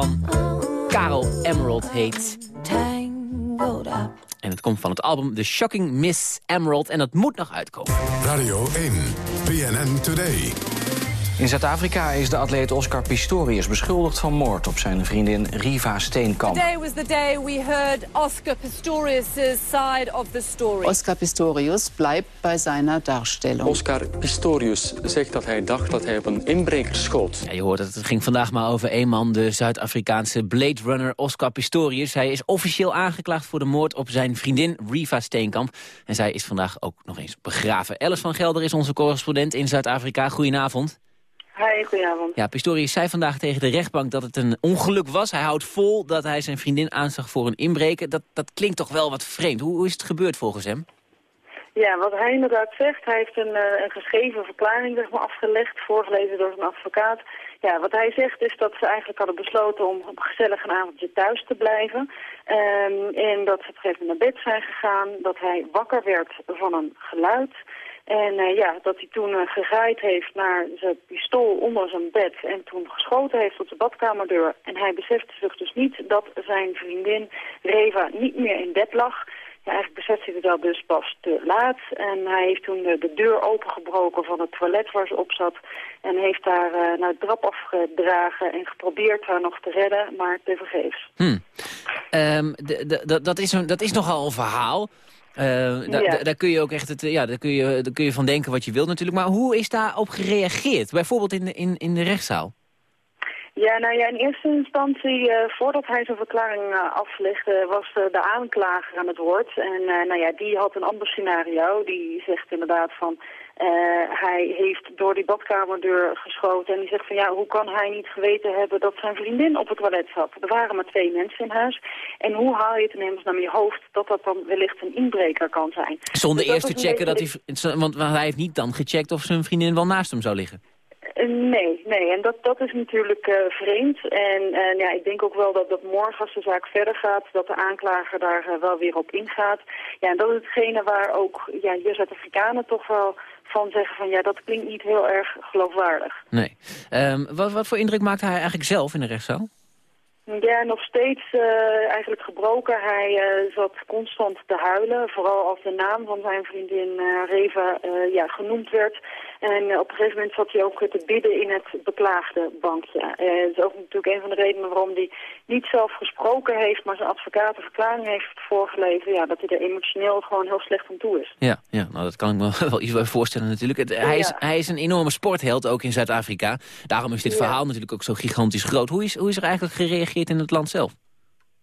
van Karel Emerald heet... En het komt van het album The Shocking Miss Emerald. En dat moet nog uitkomen. Radio 1, BNN Today. In Zuid-Afrika is de atleet Oscar Pistorius beschuldigd van moord op zijn vriendin Riva Steenkamp. Today was the day we heard Oscar Pistorius' side of the story. Oscar Pistorius blijft bij zijn darstelling. Oscar Pistorius zegt dat hij dacht dat hij op een inbreker schoot. Ja, je hoort het, het ging vandaag maar over één man, de Zuid-Afrikaanse Blade Runner Oscar Pistorius. Hij is officieel aangeklaagd voor de moord op zijn vriendin Riva Steenkamp. En zij is vandaag ook nog eens begraven. Alice van Gelder is onze correspondent in Zuid-Afrika. Goedenavond. Hi, goedenavond. Ja, Pistorius zei vandaag tegen de rechtbank dat het een ongeluk was. Hij houdt vol dat hij zijn vriendin aanzag voor een inbreken. Dat, dat klinkt toch wel wat vreemd. Hoe, hoe is het gebeurd volgens hem? Ja, wat hij inderdaad zegt, hij heeft een, eh, een geschreven verklaring zeg maar, afgelegd, voorgelezen door zijn advocaat. Ja, wat hij zegt is dat ze eigenlijk hadden besloten om op gezellig een avondje thuis te blijven. Ehm, en dat ze op een gegeven moment naar bed zijn gegaan, dat hij wakker werd van een geluid. En eh, ja, dat hij toen uh, gegaaid heeft naar zijn pistool onder zijn bed en toen geschoten heeft op de badkamerdeur. En hij besefte zich dus niet dat zijn vriendin Reva niet meer in bed lag. Ja, eigenlijk besefte hij dat dus pas te laat. En hij heeft toen de, de deur opengebroken van het toilet waar ze op zat. En heeft daar uh, naar het trap afgedragen en geprobeerd haar nog te redden, maar tevergeefs. Hm. Um, een, dat is nogal een verhaal. Uh, da, Ja. da- daar kun je ook echt het, ja, daar kun je, daar kun je van denken wat je wilt natuurlijk. Maar hoe is daarop gereageerd? Bijvoorbeeld in de, in, in de rechtszaal? Ja, nou ja, in eerste instantie, eh, voordat hij zijn verklaring eh, aflegde, was eh, de aanklager aan het woord. En eh, nou ja, die had een ander scenario. Die zegt inderdaad van, eh, hij heeft door die badkamerdeur geschoten. En die zegt van, ja, hoe kan hij niet geweten hebben dat zijn vriendin op het toilet zat? Er waren maar twee mensen in huis. En hoe haal je het in hemelsnaam je hoofd dat dat dan wellicht een inbreker kan zijn? Zonder Dus eerst te checken dat hij... Want hij heeft niet dan gecheckt of zijn vriendin wel naast hem zou liggen. Eh, Nee, nee. En dat, dat is natuurlijk eh, vreemd. En eh, ja, ik denk ook wel dat, dat morgen als de zaak verder gaat, dat de aanklager daar eh, wel weer op ingaat. Ja, en dat is hetgene waar ook ja, hier Zuid-Afrikanen toch wel van zeggen van ja, dat klinkt niet heel erg geloofwaardig. Nee. Ehm, wat, wat voor indruk maakte hij eigenlijk zelf in de rechtszaal? Ja, nog steeds eh, eigenlijk gebroken. Hij eh, zat constant te huilen, vooral als de naam van zijn vriendin eh, Reva ja, genoemd werd. En eh, op een gegeven moment zat hij ook te bidden in het beklaagde bankje. Eh, dat is ook natuurlijk een van de redenen waarom hij niet zelf gesproken heeft, maar zijn advocaat een verklaring heeft voorgelezen. Ja, dat hij er emotioneel gewoon heel slecht aan toe is. Ja, ja nou, dat kan ik me wel iets bij voorstellen natuurlijk. Het- hij, is, Ja. hij is een enorme sportheld, ook in Zuid-Afrika. Daarom is dit Ja. verhaal natuurlijk ook zo gigantisch groot. Hoe is, hoe is er eigenlijk gereageerd in het land zelf?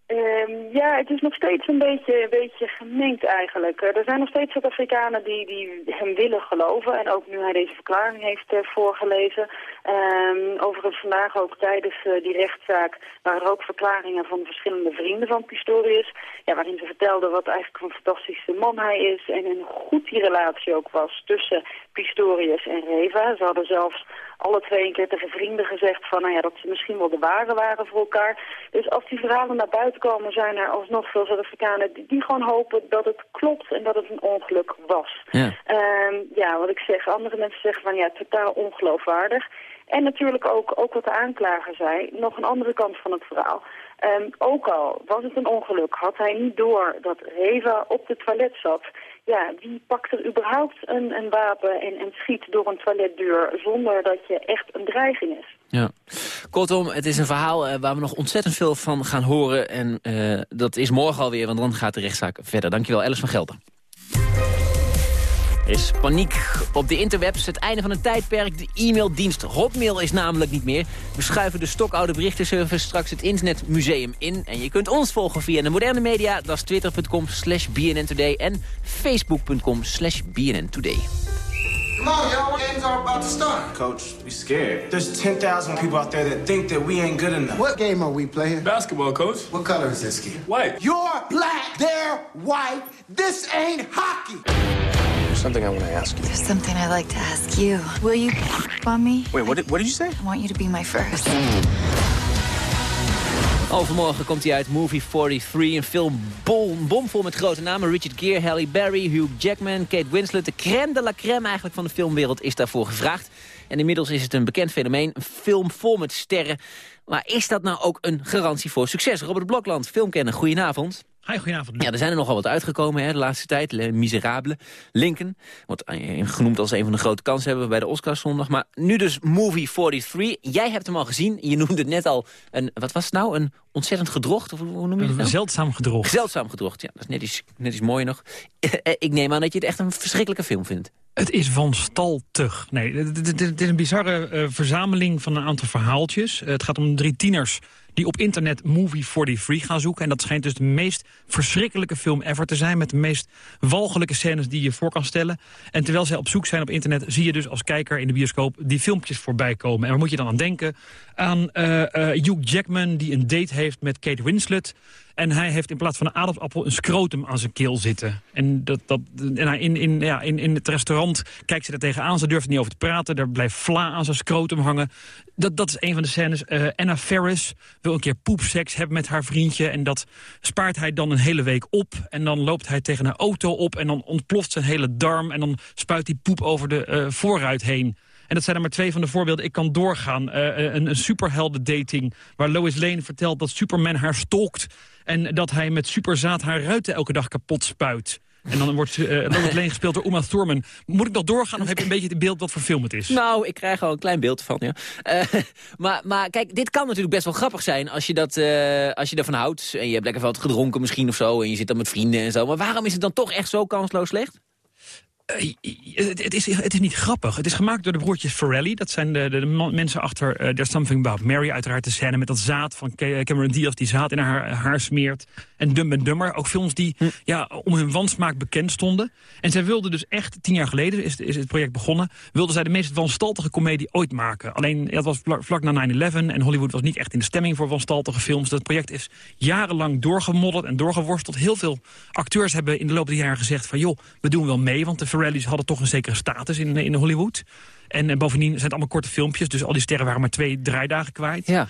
Ehm, ja, het is nog steeds een beetje, een beetje gemengd eigenlijk. Eh, er zijn nog steeds Zuid-Afrikanen die, die hem willen geloven. En ook nu hij deze verklaring heeft eh, voorgelezen. Ehm, overigens vandaag ook tijdens eh, die rechtszaak waren er ook verklaringen van verschillende vrienden van Pistorius. Ja, waarin ze vertelden wat eigenlijk een fantastische man hij is. En hoe goed die relatie ook was tussen Pistorius en Reva. Ze hadden zelfs alle twee een keer tegen vrienden gezegd van, nou ja, dat ze misschien wel de ware waren voor elkaar. Dus als die verhalen naar buiten komen, zijn er alsnog veel Zuid-Afrikanen die, gewoon hopen dat het klopt en dat het een ongeluk was. Ja. Ehm, ja, wat ik zeg, andere mensen zeggen van ja, totaal ongeloofwaardig. En natuurlijk ook, ook wat de aanklager zei, nog een andere kant van het verhaal. Ehm, ook al was het een ongeluk, had hij niet door dat Reva op de toilet zat. Ja, wie pakt er überhaupt een, een wapen en, en schiet door een toiletdeur zonder dat je echt een dreiging is? Ja. Kortom, het is een verhaal eh, waar we nog ontzettend veel van gaan horen. En eh, dat is morgen alweer, want dan gaat de rechtszaak verder. Dankjewel, Alice van Gelder. Er is paniek op de interwebs. Het einde van een tijdperk. De e-maildienst Hotmail is namelijk niet meer. We schuiven de stokoude berichtenservice straks het internetmuseum in. En je kunt ons volgen via de moderne media. Dat is twitter.com slash BNN Today en facebook.com slash BNN Today. Come on, y'all. Games are about to start. Coach, we scared. There's 10,000 people out there that think that we ain't good enough. What game are we playing? Basketball, coach. What color is this kid? White. You're black. They're white. This ain't hockey. There's something I want to ask you. There's something I'd like to ask you. Will you on me? Wait, what did, what did you say? I want you to be my first. Overmorgen komt hij uit Movie 43, een film bom, bomvol met grote namen. Richard Gere, Halle Berry, Hugh Jackman, Kate Winslet. De crème de la crème eigenlijk van de filmwereld is daarvoor gevraagd. En inmiddels is het een bekend fenomeen, een film vol met sterren. Maar is dat nou ook een garantie voor succes? Robert Blokland, filmkenner, goedenavond. Hi, goedenavond. Ja, er zijn er nogal wat uitgekomen hè, de laatste tijd. Le Miserable, Lincoln. Wordt eh, genoemd als een van de grote kansen hebben we bij de Oscars zondag. Maar nu dus Movie 43. Jij hebt hem al gezien. Je noemde het net al een, wat was het nou? Een ontzettend gedrocht? Of hoe noem je het Een nou? zeldzaam gedrocht. Zeldzaam gedrocht, ja. Dat is net iets, net iets mooier nog. Ik neem aan dat je het echt een verschrikkelijke film vindt. Het is van staltig. Nee, het- is een bizarre eh, verzameling van een aantal verhaaltjes. Eh, het gaat om drie tieners die op internet Movie 43 gaan zoeken. En dat schijnt dus de meest verschrikkelijke film ever te zijn... met de meest walgelijke scènes die je voor kan stellen. En terwijl zij op zoek zijn op internet... zie je dus als kijker in de bioscoop die filmpjes voorbij komen. En waar moet je dan aan denken? Aan eh, eh, Hugh Jackman die een date heeft met Kate Winslet... En hij heeft in plaats van een aardappel een scrotum aan zijn keel zitten. En, dat, dat, en hij in, in, ja, in, in het restaurant kijkt ze er tegenaan. Ze durft niet over te praten. Er blijft vla aan zijn scrotum hangen. Dat, dat is een van de scènes. Eh, Anna Ferris wil een keer poepseks hebben met haar vriendje. En dat spaart hij dan een hele week op. En dan loopt hij tegen een auto op. En dan ontploft zijn hele darm. En dan spuit hij poep over de eh, voorruit heen. En dat zijn er maar twee van de voorbeelden. Ik kan doorgaan. Eh, een, een superhelden dating waar Lois Lane vertelt dat Superman haar stalkt. En dat hij met superzaad haar ruiten elke dag kapot spuit. En dan wordt Lois Lane gespeeld door Uma Thurman. Moet ik nog doorgaan of heb je een beetje het beeld wat voor film het is? Nou, ik krijg al een klein beeld van, ja. Eh, maar, maar kijk, dit kan natuurlijk best wel grappig zijn als je, dat, eh, als je ervan houdt. En je hebt lekker wat gedronken misschien of zo. En je zit dan met vrienden en zo. Maar waarom is het dan toch echt zo kansloos slecht? Eh, het, is, het is niet grappig. Het is gemaakt door de broertjes Ferrelli. Dat zijn de, de, mensen achter eh, There's Something About Mary. Uiteraard de scène met dat zaad van Ca- Cameron Diaz... die zaad in haar haar smeert. En Dumb en Dumber. Ook films die ja, om hun wansmaak bekend stonden. En zij wilden dus echt, tien jaar geleden is, is het project begonnen... wilden zij de meest wanstaltige komedie ooit maken. Alleen, dat was vlak, na 9-11... en Hollywood was niet echt in de stemming voor wanstaltige films. Dat project is jarenlang doorgemodderd en doorgeworsteld. Heel veel acteurs hebben in de loop der jaren gezegd van... joh, we doen wel mee, want de Ferrellis hadden toch een zekere status in, in Hollywood. En, eh, bovendien zijn het allemaal korte filmpjes... dus al die sterren waren maar twee draaidagen kwijt. Ja.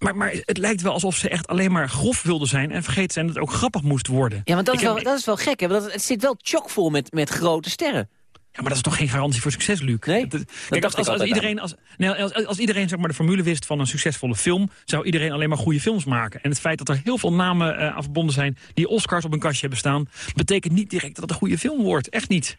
Maar, maar het lijkt wel alsof ze echt alleen maar grof wilden zijn... en vergeten zijn dat het ook grappig moest worden. Ja, want dat, is wel, heb- dat is wel gek, hè? Want het zit wel chockvol met, met grote sterren. Maar dat is toch geen garantie voor succes, Luc? Nee, Kijk, als, als, iedereen, als, nee, als, als iedereen zeg maar, de formule wist van een succesvolle film... zou iedereen alleen maar goede films maken. En het feit dat er heel veel namen eh, aan verbonden zijn... die Oscars op een kastje hebben staan... betekent niet direct dat het een goede film wordt. Echt niet.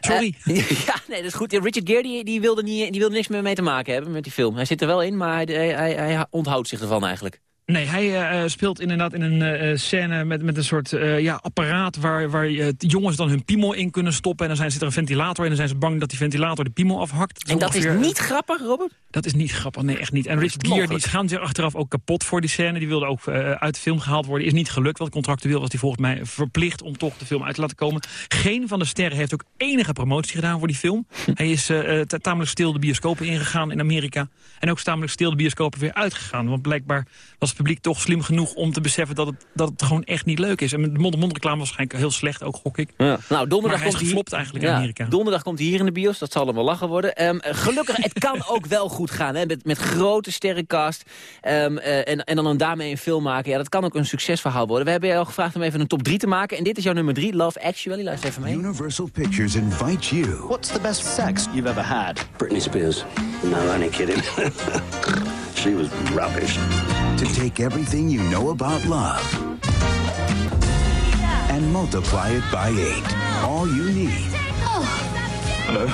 Sorry. Eh, ja, nee, dat is goed. Richard Gere die, die, wilde niet, die wilde niks meer mee te maken hebben met die film. Hij zit er wel in, maar hij, hij, hij onthoudt zich ervan eigenlijk. Nee, hij eh, speelt inderdaad in een eh, scène met, met een soort eh, ja, apparaat... waar, waar eh, jongens dan hun piemel in kunnen stoppen. En dan zijn, zit er een ventilator in en dan zijn ze bang dat die ventilator de piemel afhakt. En dat is ongeveer, eh, niet grappig, Robert? Dat is niet grappig, nee, echt niet. En Richard Gere die schaamde zich achteraf ook kapot voor die scène. Die wilde ook eh, uit de film gehaald worden. Is niet gelukt, want contractueel was hij volgens mij verplicht... om toch de film uit te laten komen. Geen van de sterren heeft ook enige promotie gedaan voor die film. Hij is eh, eh, ta- tamelijk stil de bioscopen ingegaan in Amerika. En ook tamelijk stil de bioscopen weer uitgegaan. Want blijkbaar was publiek toch slim genoeg om te beseffen... dat het, dat het gewoon echt niet leuk is. En de mond-op-mond reclame was waarschijnlijk heel slecht, ook gok ik. Ja. Nou, Maar donderdag komt hij geflopt eigenlijk in Ja, Amerika. Donderdag komt hij hier in de bios, dat zal hem wel lachen worden. Ehm, gelukkig, het kan ook wel goed gaan, hè, met, met grote sterrencast. Ehm, eh, en, en dan een daarmee een film maken. Ja, dat kan ook een succesverhaal worden. We hebben je al gevraagd om even een top 3 te maken. En dit is jouw nummer 3, Love Actually. Luister even mee. Universal Pictures invites you. What's the best sex you've ever had? Britney Spears. No, I ain't kidding. she was rubbish. To take everything you know about love and multiply it by eight. All you need Hello?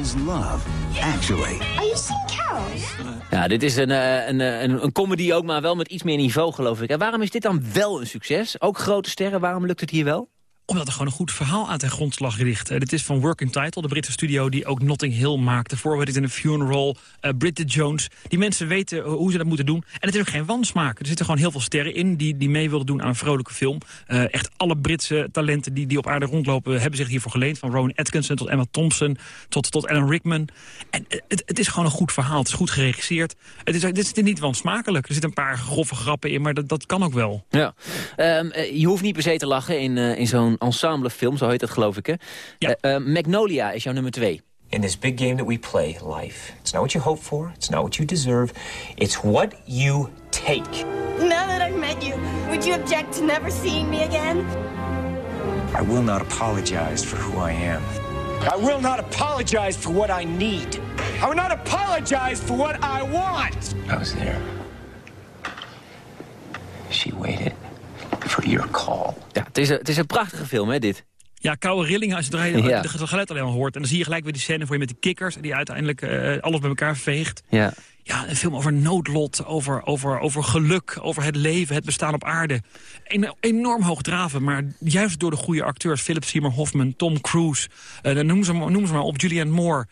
is love, actually. Are you seeing carols? Ja, dit is een, eh, een, eh, een, een comedy ook, maar wel met iets meer niveau, geloof ik. En waarom is dit dan wel een succes? Ook grote sterren, waarom lukt het hier wel? Omdat er gewoon een goed verhaal aan ten grondslag ligt. Uh, dit is van Working Title, de Britse studio die ook Notting Hill maakte. Is in a Funeral, uh, Bridget Jones. Die mensen weten hoe ze dat moeten doen. En het is ook geen wansmaak. Er zitten gewoon heel veel sterren in die, die mee wilden doen aan een vrolijke film. Echt alle Britse talenten die, die op aarde rondlopen... hebben zich hiervoor geleend. Van Rowan Atkinson tot Emma Thompson tot, tot Alan Rickman. En het, het is gewoon een goed verhaal. Het is goed geregisseerd. Het is, dit is niet wansmakelijk. Er zitten een paar grove grappen in, maar dat, dat kan ook wel. Ja. Um, je hoeft niet per se te lachen in, in zo'n ensemblefilm, zo heet dat geloof ik. Hè? Ja. Uh, uh, Magnolia is jouw nummer twee. In this big game that we play, life, it's not what you hope for, it's not what you deserve, it's what you take. Now that I've met you, would you object to never seeing me again? I will not apologize for who I am. I will not apologize for what I need. I will not apologize for what I want. I was there. She waited for your call. Ja, het is een, het is een prachtige film, hè, dit? Ja, koude rillingen als je het Ja. de geluid alleen al hoort. En dan zie je gelijk weer die scène voor je met die kikkers... die uiteindelijk eh, alles bij elkaar veegt. Ja. Ja, een film over noodlot, over, over, over geluk, over het leven, het bestaan op aarde. Een, enorm hoogdraven, maar juist door de goede acteurs... Philip Seymour Hoffman, Tom Cruise, eh, dan noem, ze maar, noem ze maar op, Julianne Moore...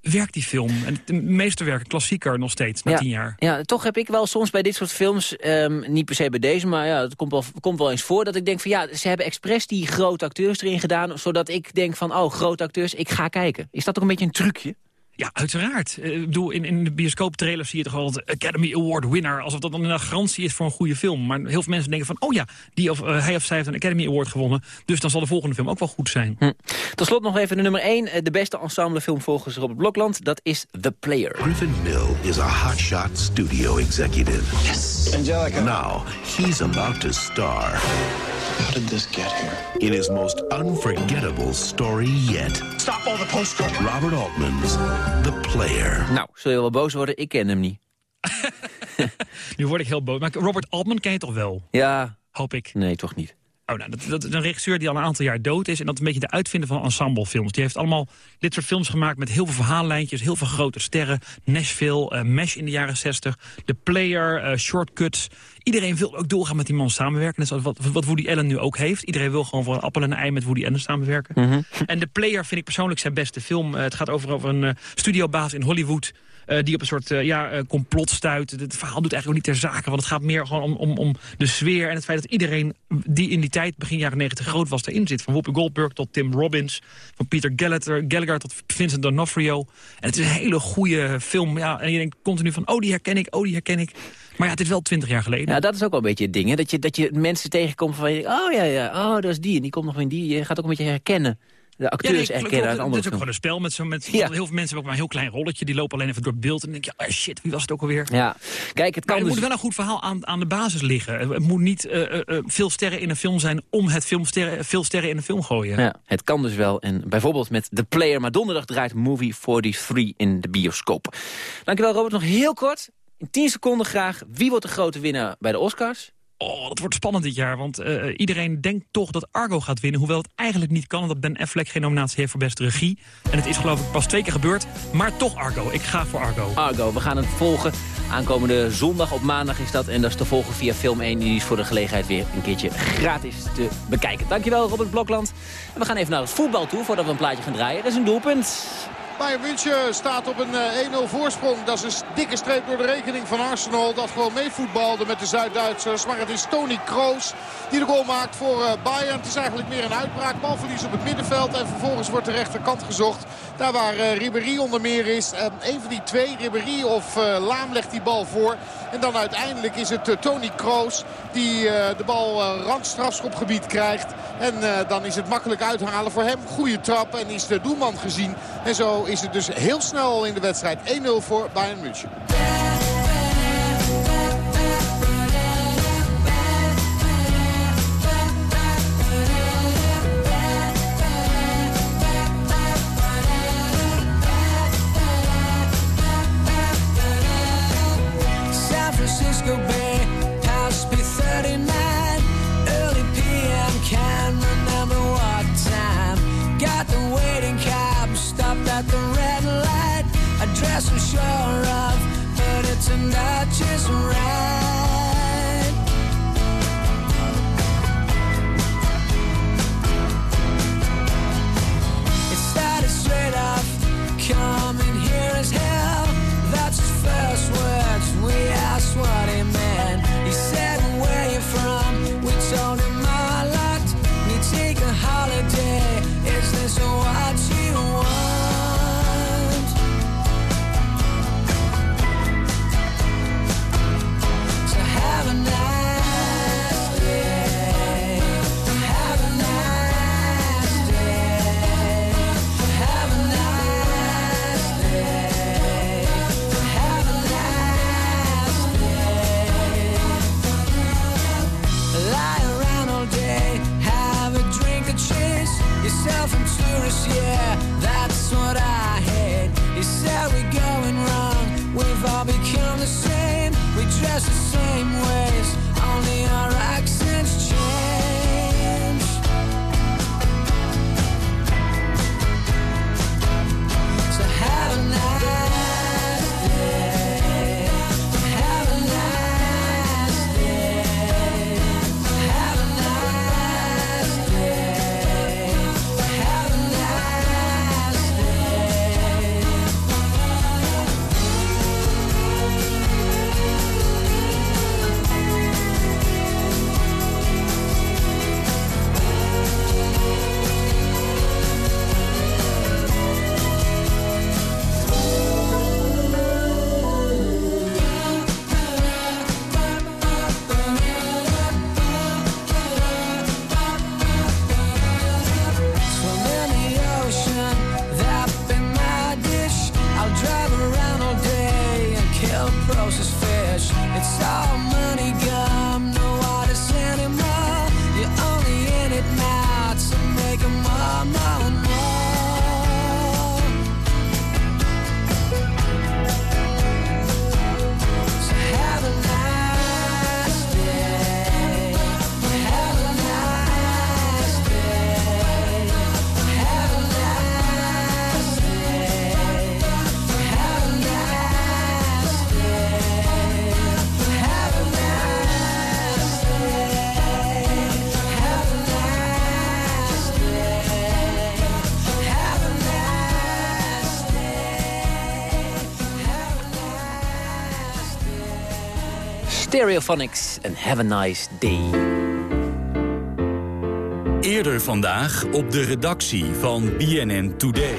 werkt die film. En de meeste werken klassieker nog steeds, na ja. tien jaar. Ja, toch heb ik wel soms bij dit soort films, ehm, niet per se bij deze... maar ja, het komt wel, komt wel eens voor dat ik denk van... ja, ze hebben expres die grote acteurs erin gedaan... zodat ik denk van, oh, grote acteurs, ik ga kijken. Is dat ook een beetje een trucje? Ja, uiteraard. Eh, Ik bedoel, in, in de bioscooptrailers zie je toch altijd Academy Award winner. Alsof dat dan een garantie is voor een goede film. Maar heel veel mensen denken van, oh ja, die of, uh, hij of zij heeft een Academy Award gewonnen. Dus dan zal de volgende film ook wel goed zijn. Hm. Tot slot nog even de nummer 1. De beste ensemblefilm volgens Robert Blokland. Dat is The Player. Griffin Mill is a hotshot studio executive. Yes. Angelica. Now, he's about to star. How did this get here? In his most unforgettable story yet. Stop all the postcards. Robert Altman's The Player. Nou, zul je wel boos worden? Ik ken hem niet. nu word ik heel boos. Maar Robert Altman ken je toch wel? Ja. Hoop ik. Nee, toch niet. Oh, nou, dat, dat is een regisseur die al een aantal jaar dood is. En dat is een beetje de uitvinder van ensemblefilms. Die heeft allemaal dit soort films gemaakt met heel veel verhaallijntjes. Heel veel grote sterren. Nashville, uh, Mesh in de jaren 60. The Player, uh, Shortcuts. Iedereen wil ook doorgaan met die man samenwerken. Net zoals wat, wat Woody Allen nu ook heeft. Iedereen wil gewoon voor een appel en een ei met Woody Allen samenwerken. Mm -hmm. En The Player vind ik persoonlijk zijn beste film. Uh, het gaat over, over een studiobaas in Hollywood... Uh, die op een soort uh, ja, uh, complot stuit. Het verhaal doet eigenlijk ook niet ter zake. Want het gaat meer gewoon om, om, om de sfeer en het feit dat iedereen... die in die tijd, begin jaren 90, groot was, erin zit. Van Whoopi Goldberg tot Tim Robbins. Van Peter Gallagher, Gallagher tot Vincent D'Onofrio. En het is een hele goede film. Ja, en je denkt continu van, oh die herken ik, oh die herken ik. Maar ja, het is wel twintig jaar geleden. Ja, dat is ook wel een beetje het ding. Hè? Dat, je, dat je mensen tegenkomt van, oh ja, ja, oh dat is die. En die komt nog in die. Je gaat ook een beetje herkennen de acteurs ja, nee, herkennen uit andere Het is ook gewoon een spel met, zo, met ja. heel veel mensen hebben ook maar een heel klein rolletje. Die lopen alleen even door het beeld en dan denk je, oh shit, wie was het ook alweer? Ja, kijk, het kan maar er dus... moet wel een goed verhaal aan, aan de basis liggen. Het moet niet uh, uh, veel sterren in een film zijn om het film veel sterren in een film gooien. Ja, het kan dus wel. En bijvoorbeeld met The Player. Maar donderdag draait Movie 43 in de bioscoop. Dankjewel Robert. Nog heel kort, in 10 seconden graag. Wie wordt de grote winnaar bij de Oscars? Oh, dat wordt spannend dit jaar, want uh, iedereen denkt toch dat Argo gaat winnen. Hoewel het eigenlijk niet kan, omdat Ben Affleck geen nominatie heeft voor beste regie. En het is geloof ik pas twee keer gebeurd, maar toch Argo. Ik ga voor Argo. Argo, we gaan het volgen. Aankomende zondag op maandag is dat. En dat is te volgen via Film 1. Die is voor de gelegenheid weer een keertje gratis te bekijken. Dankjewel Robert Blokland. En we gaan even naar het voetbal toe, voordat we een plaatje gaan draaien. Dat is een doelpunt. Bayern München staat op een 1-0 voorsprong. Dat is een dikke streep door de rekening van Arsenal. Dat gewoon meevoetbalde met de Zuid-Duitsers. Maar het is Tony Kroos die de goal maakt voor Bayern. Het is eigenlijk meer een uitbraak. Balverlies op het middenveld. En vervolgens wordt de rechterkant gezocht. Daar waar uh, Ribéry onder meer is. Een van die twee, Ribéry of Laam, legt die bal voor. En dan uiteindelijk is het Tony Kroos die de bal rand strafschopgebied krijgt. En dan is het makkelijk uithalen voor hem. Goede trap en is de doelman gezien. En zo is het dus heel snel in de wedstrijd. 1-0 voor Bayern München. Stereophonics en Have a Nice Day. Eerder vandaag op de redactie van BNN Today.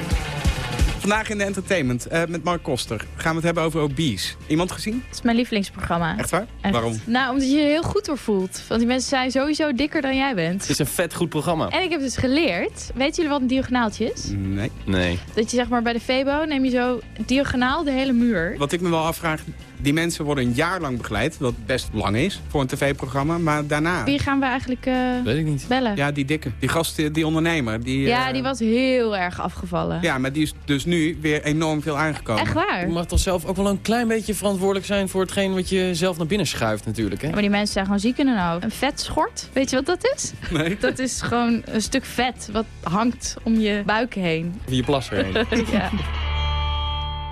Vandaag in de entertainment eh, met Mark Koster gaan we het hebben over obese. Iemand gezien? Het is mijn lievelingsprogramma. Echt waar? Echt. Waarom? Nou, omdat je je heel goed door voelt. Want die mensen zijn sowieso dikker dan jij bent. Het is een vet goed programma. En ik heb dus geleerd, weten jullie wat een diagonaaltje is? Nee. Nee. Dat je zeg maar bij de Febo neem je zo diagonaal de hele muur. Wat ik me wel afvraag, die mensen worden een jaar lang begeleid, wat best lang is voor een tv-programma, maar daarna... Wie gaan we eigenlijk eh, Weet ik niet. bellen? Ja, die dikke. Die gast, die, die ondernemer. Die, Ja, eh, die was heel erg afgevallen. Ja, maar die is dus nu weer enorm veel aangekomen. Echt waar? Je mag toch zelf ook wel een klein beetje verantwoordelijk zijn... voor hetgeen wat je zelf naar binnen schuift natuurlijk, hè? Maar die mensen zijn gewoon ziek in hun hoofd. Een vetschort, weet je wat dat is? Nee. Dat is gewoon een stuk vet wat hangt om je buik heen. Je plas erheen. ja.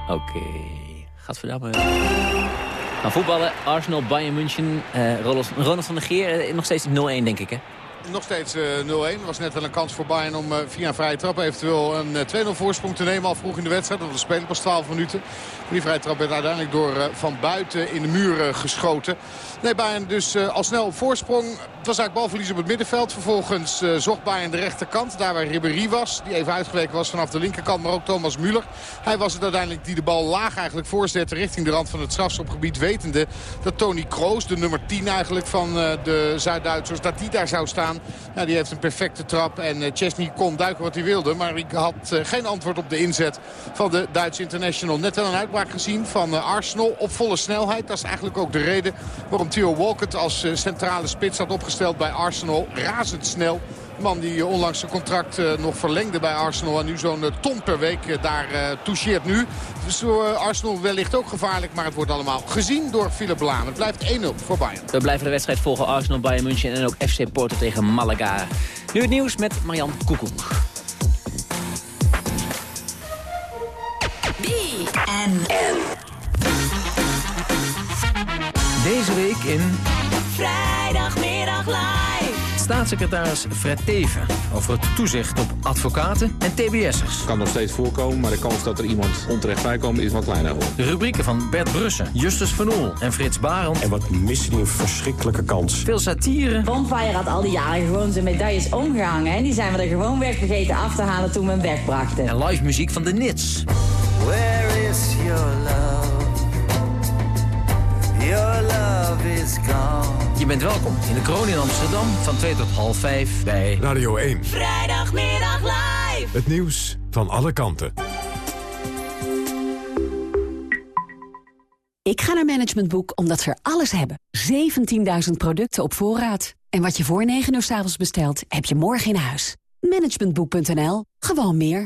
Oké, verdamme. Gaan voetballen, Arsenal, Bayern München. eh Ronald, van der Geer, eh, nog steeds 0-1 denk ik hè? Nog steeds eh, 0-1. Er was net wel een kans voor Bayern om eh, via een vrije trap eventueel een eh, 2-0 voorsprong te nemen al vroeg in de wedstrijd. Want we spelen pas 12 minuten. Die vrije trap werd uiteindelijk door eh, Van Buiten in de muur eh, geschoten. Nee, Bayern dus eh, al snel voorsprong. Het was eigenlijk balverlies op het middenveld. Vervolgens eh, zocht Bayern de rechterkant. Daar waar Ribéry was. Die even uitgeweken was vanaf de linkerkant. Maar ook Thomas Müller. Hij was het uiteindelijk die de bal laag eigenlijk voorzette richting de rand van het strafschopgebied. Wetende dat Tony Kroos, de nummer 10 eigenlijk van eh, de Zuid-Duitsers, dat die daar zou staan. Die heeft een perfecte trap. En eh, Chesney kon duiken wat hij wilde. Maar ik had eh, geen antwoord op de inzet van de Duitse international. Net een uitbraak gezien van eh, Arsenal op volle snelheid. Dat is eigenlijk ook de reden waarom Theo Walcott als centrale spits had opgesteld bij Arsenal. Razendsnel. De man die eh, onlangs zijn contract eh, nog verlengde bij Arsenal. En nu zo'n eh, ton per week daar eh, toucheert nu. Dus voor Arsenal wellicht ook gevaarlijk. Maar het wordt allemaal gezien door Philip Laam. Het blijft 1-0 voor Bayern. We blijven de wedstrijd volgen. Arsenal, Bayern München en ook FC Porto tegen Malaga. Nu het nieuws met Marjan Koekoek. BNN. Deze week in Vrijdagmiddag live. Staatssecretaris Fred Teven over het toezicht op advocaten en tbs'ers. kan nog steeds voorkomen, maar de kans dat er iemand onterecht bijkomt is wat kleiner geworden. De rubrieken van Bert Brussen, Justus Van Oel en Frits Barend. En wat missen die een verschrikkelijke kans. Veel satire. Bonfire had al die jaren gewoon zijn medailles omgehangen. En die zijn we er gewoon weg vergeten af te halen toen we hem wegbrachten. En live muziek van de Nits. Where is your love? Your love is gone. Je bent welkom in de kroon in Amsterdam van 2 tot half 5 bij Radio 1. Vrijdagmiddag live. Het nieuws van alle kanten. Ik ga naar Management Boek omdat ze er alles hebben. 17.000 producten op voorraad. En wat je voor 9 uur s avonds bestelt, heb je morgen in huis. Managementboek.nl. Gewoon meer.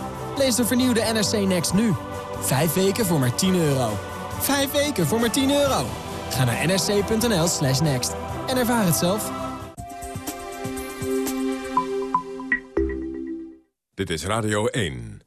Lees de vernieuwde NRC Next nu. Vijf weken voor maar 10 euro. Vijf weken voor maar 10 euro. Ga naar nrc.nl slash next. En ervaar het zelf. Dit is Radio 1.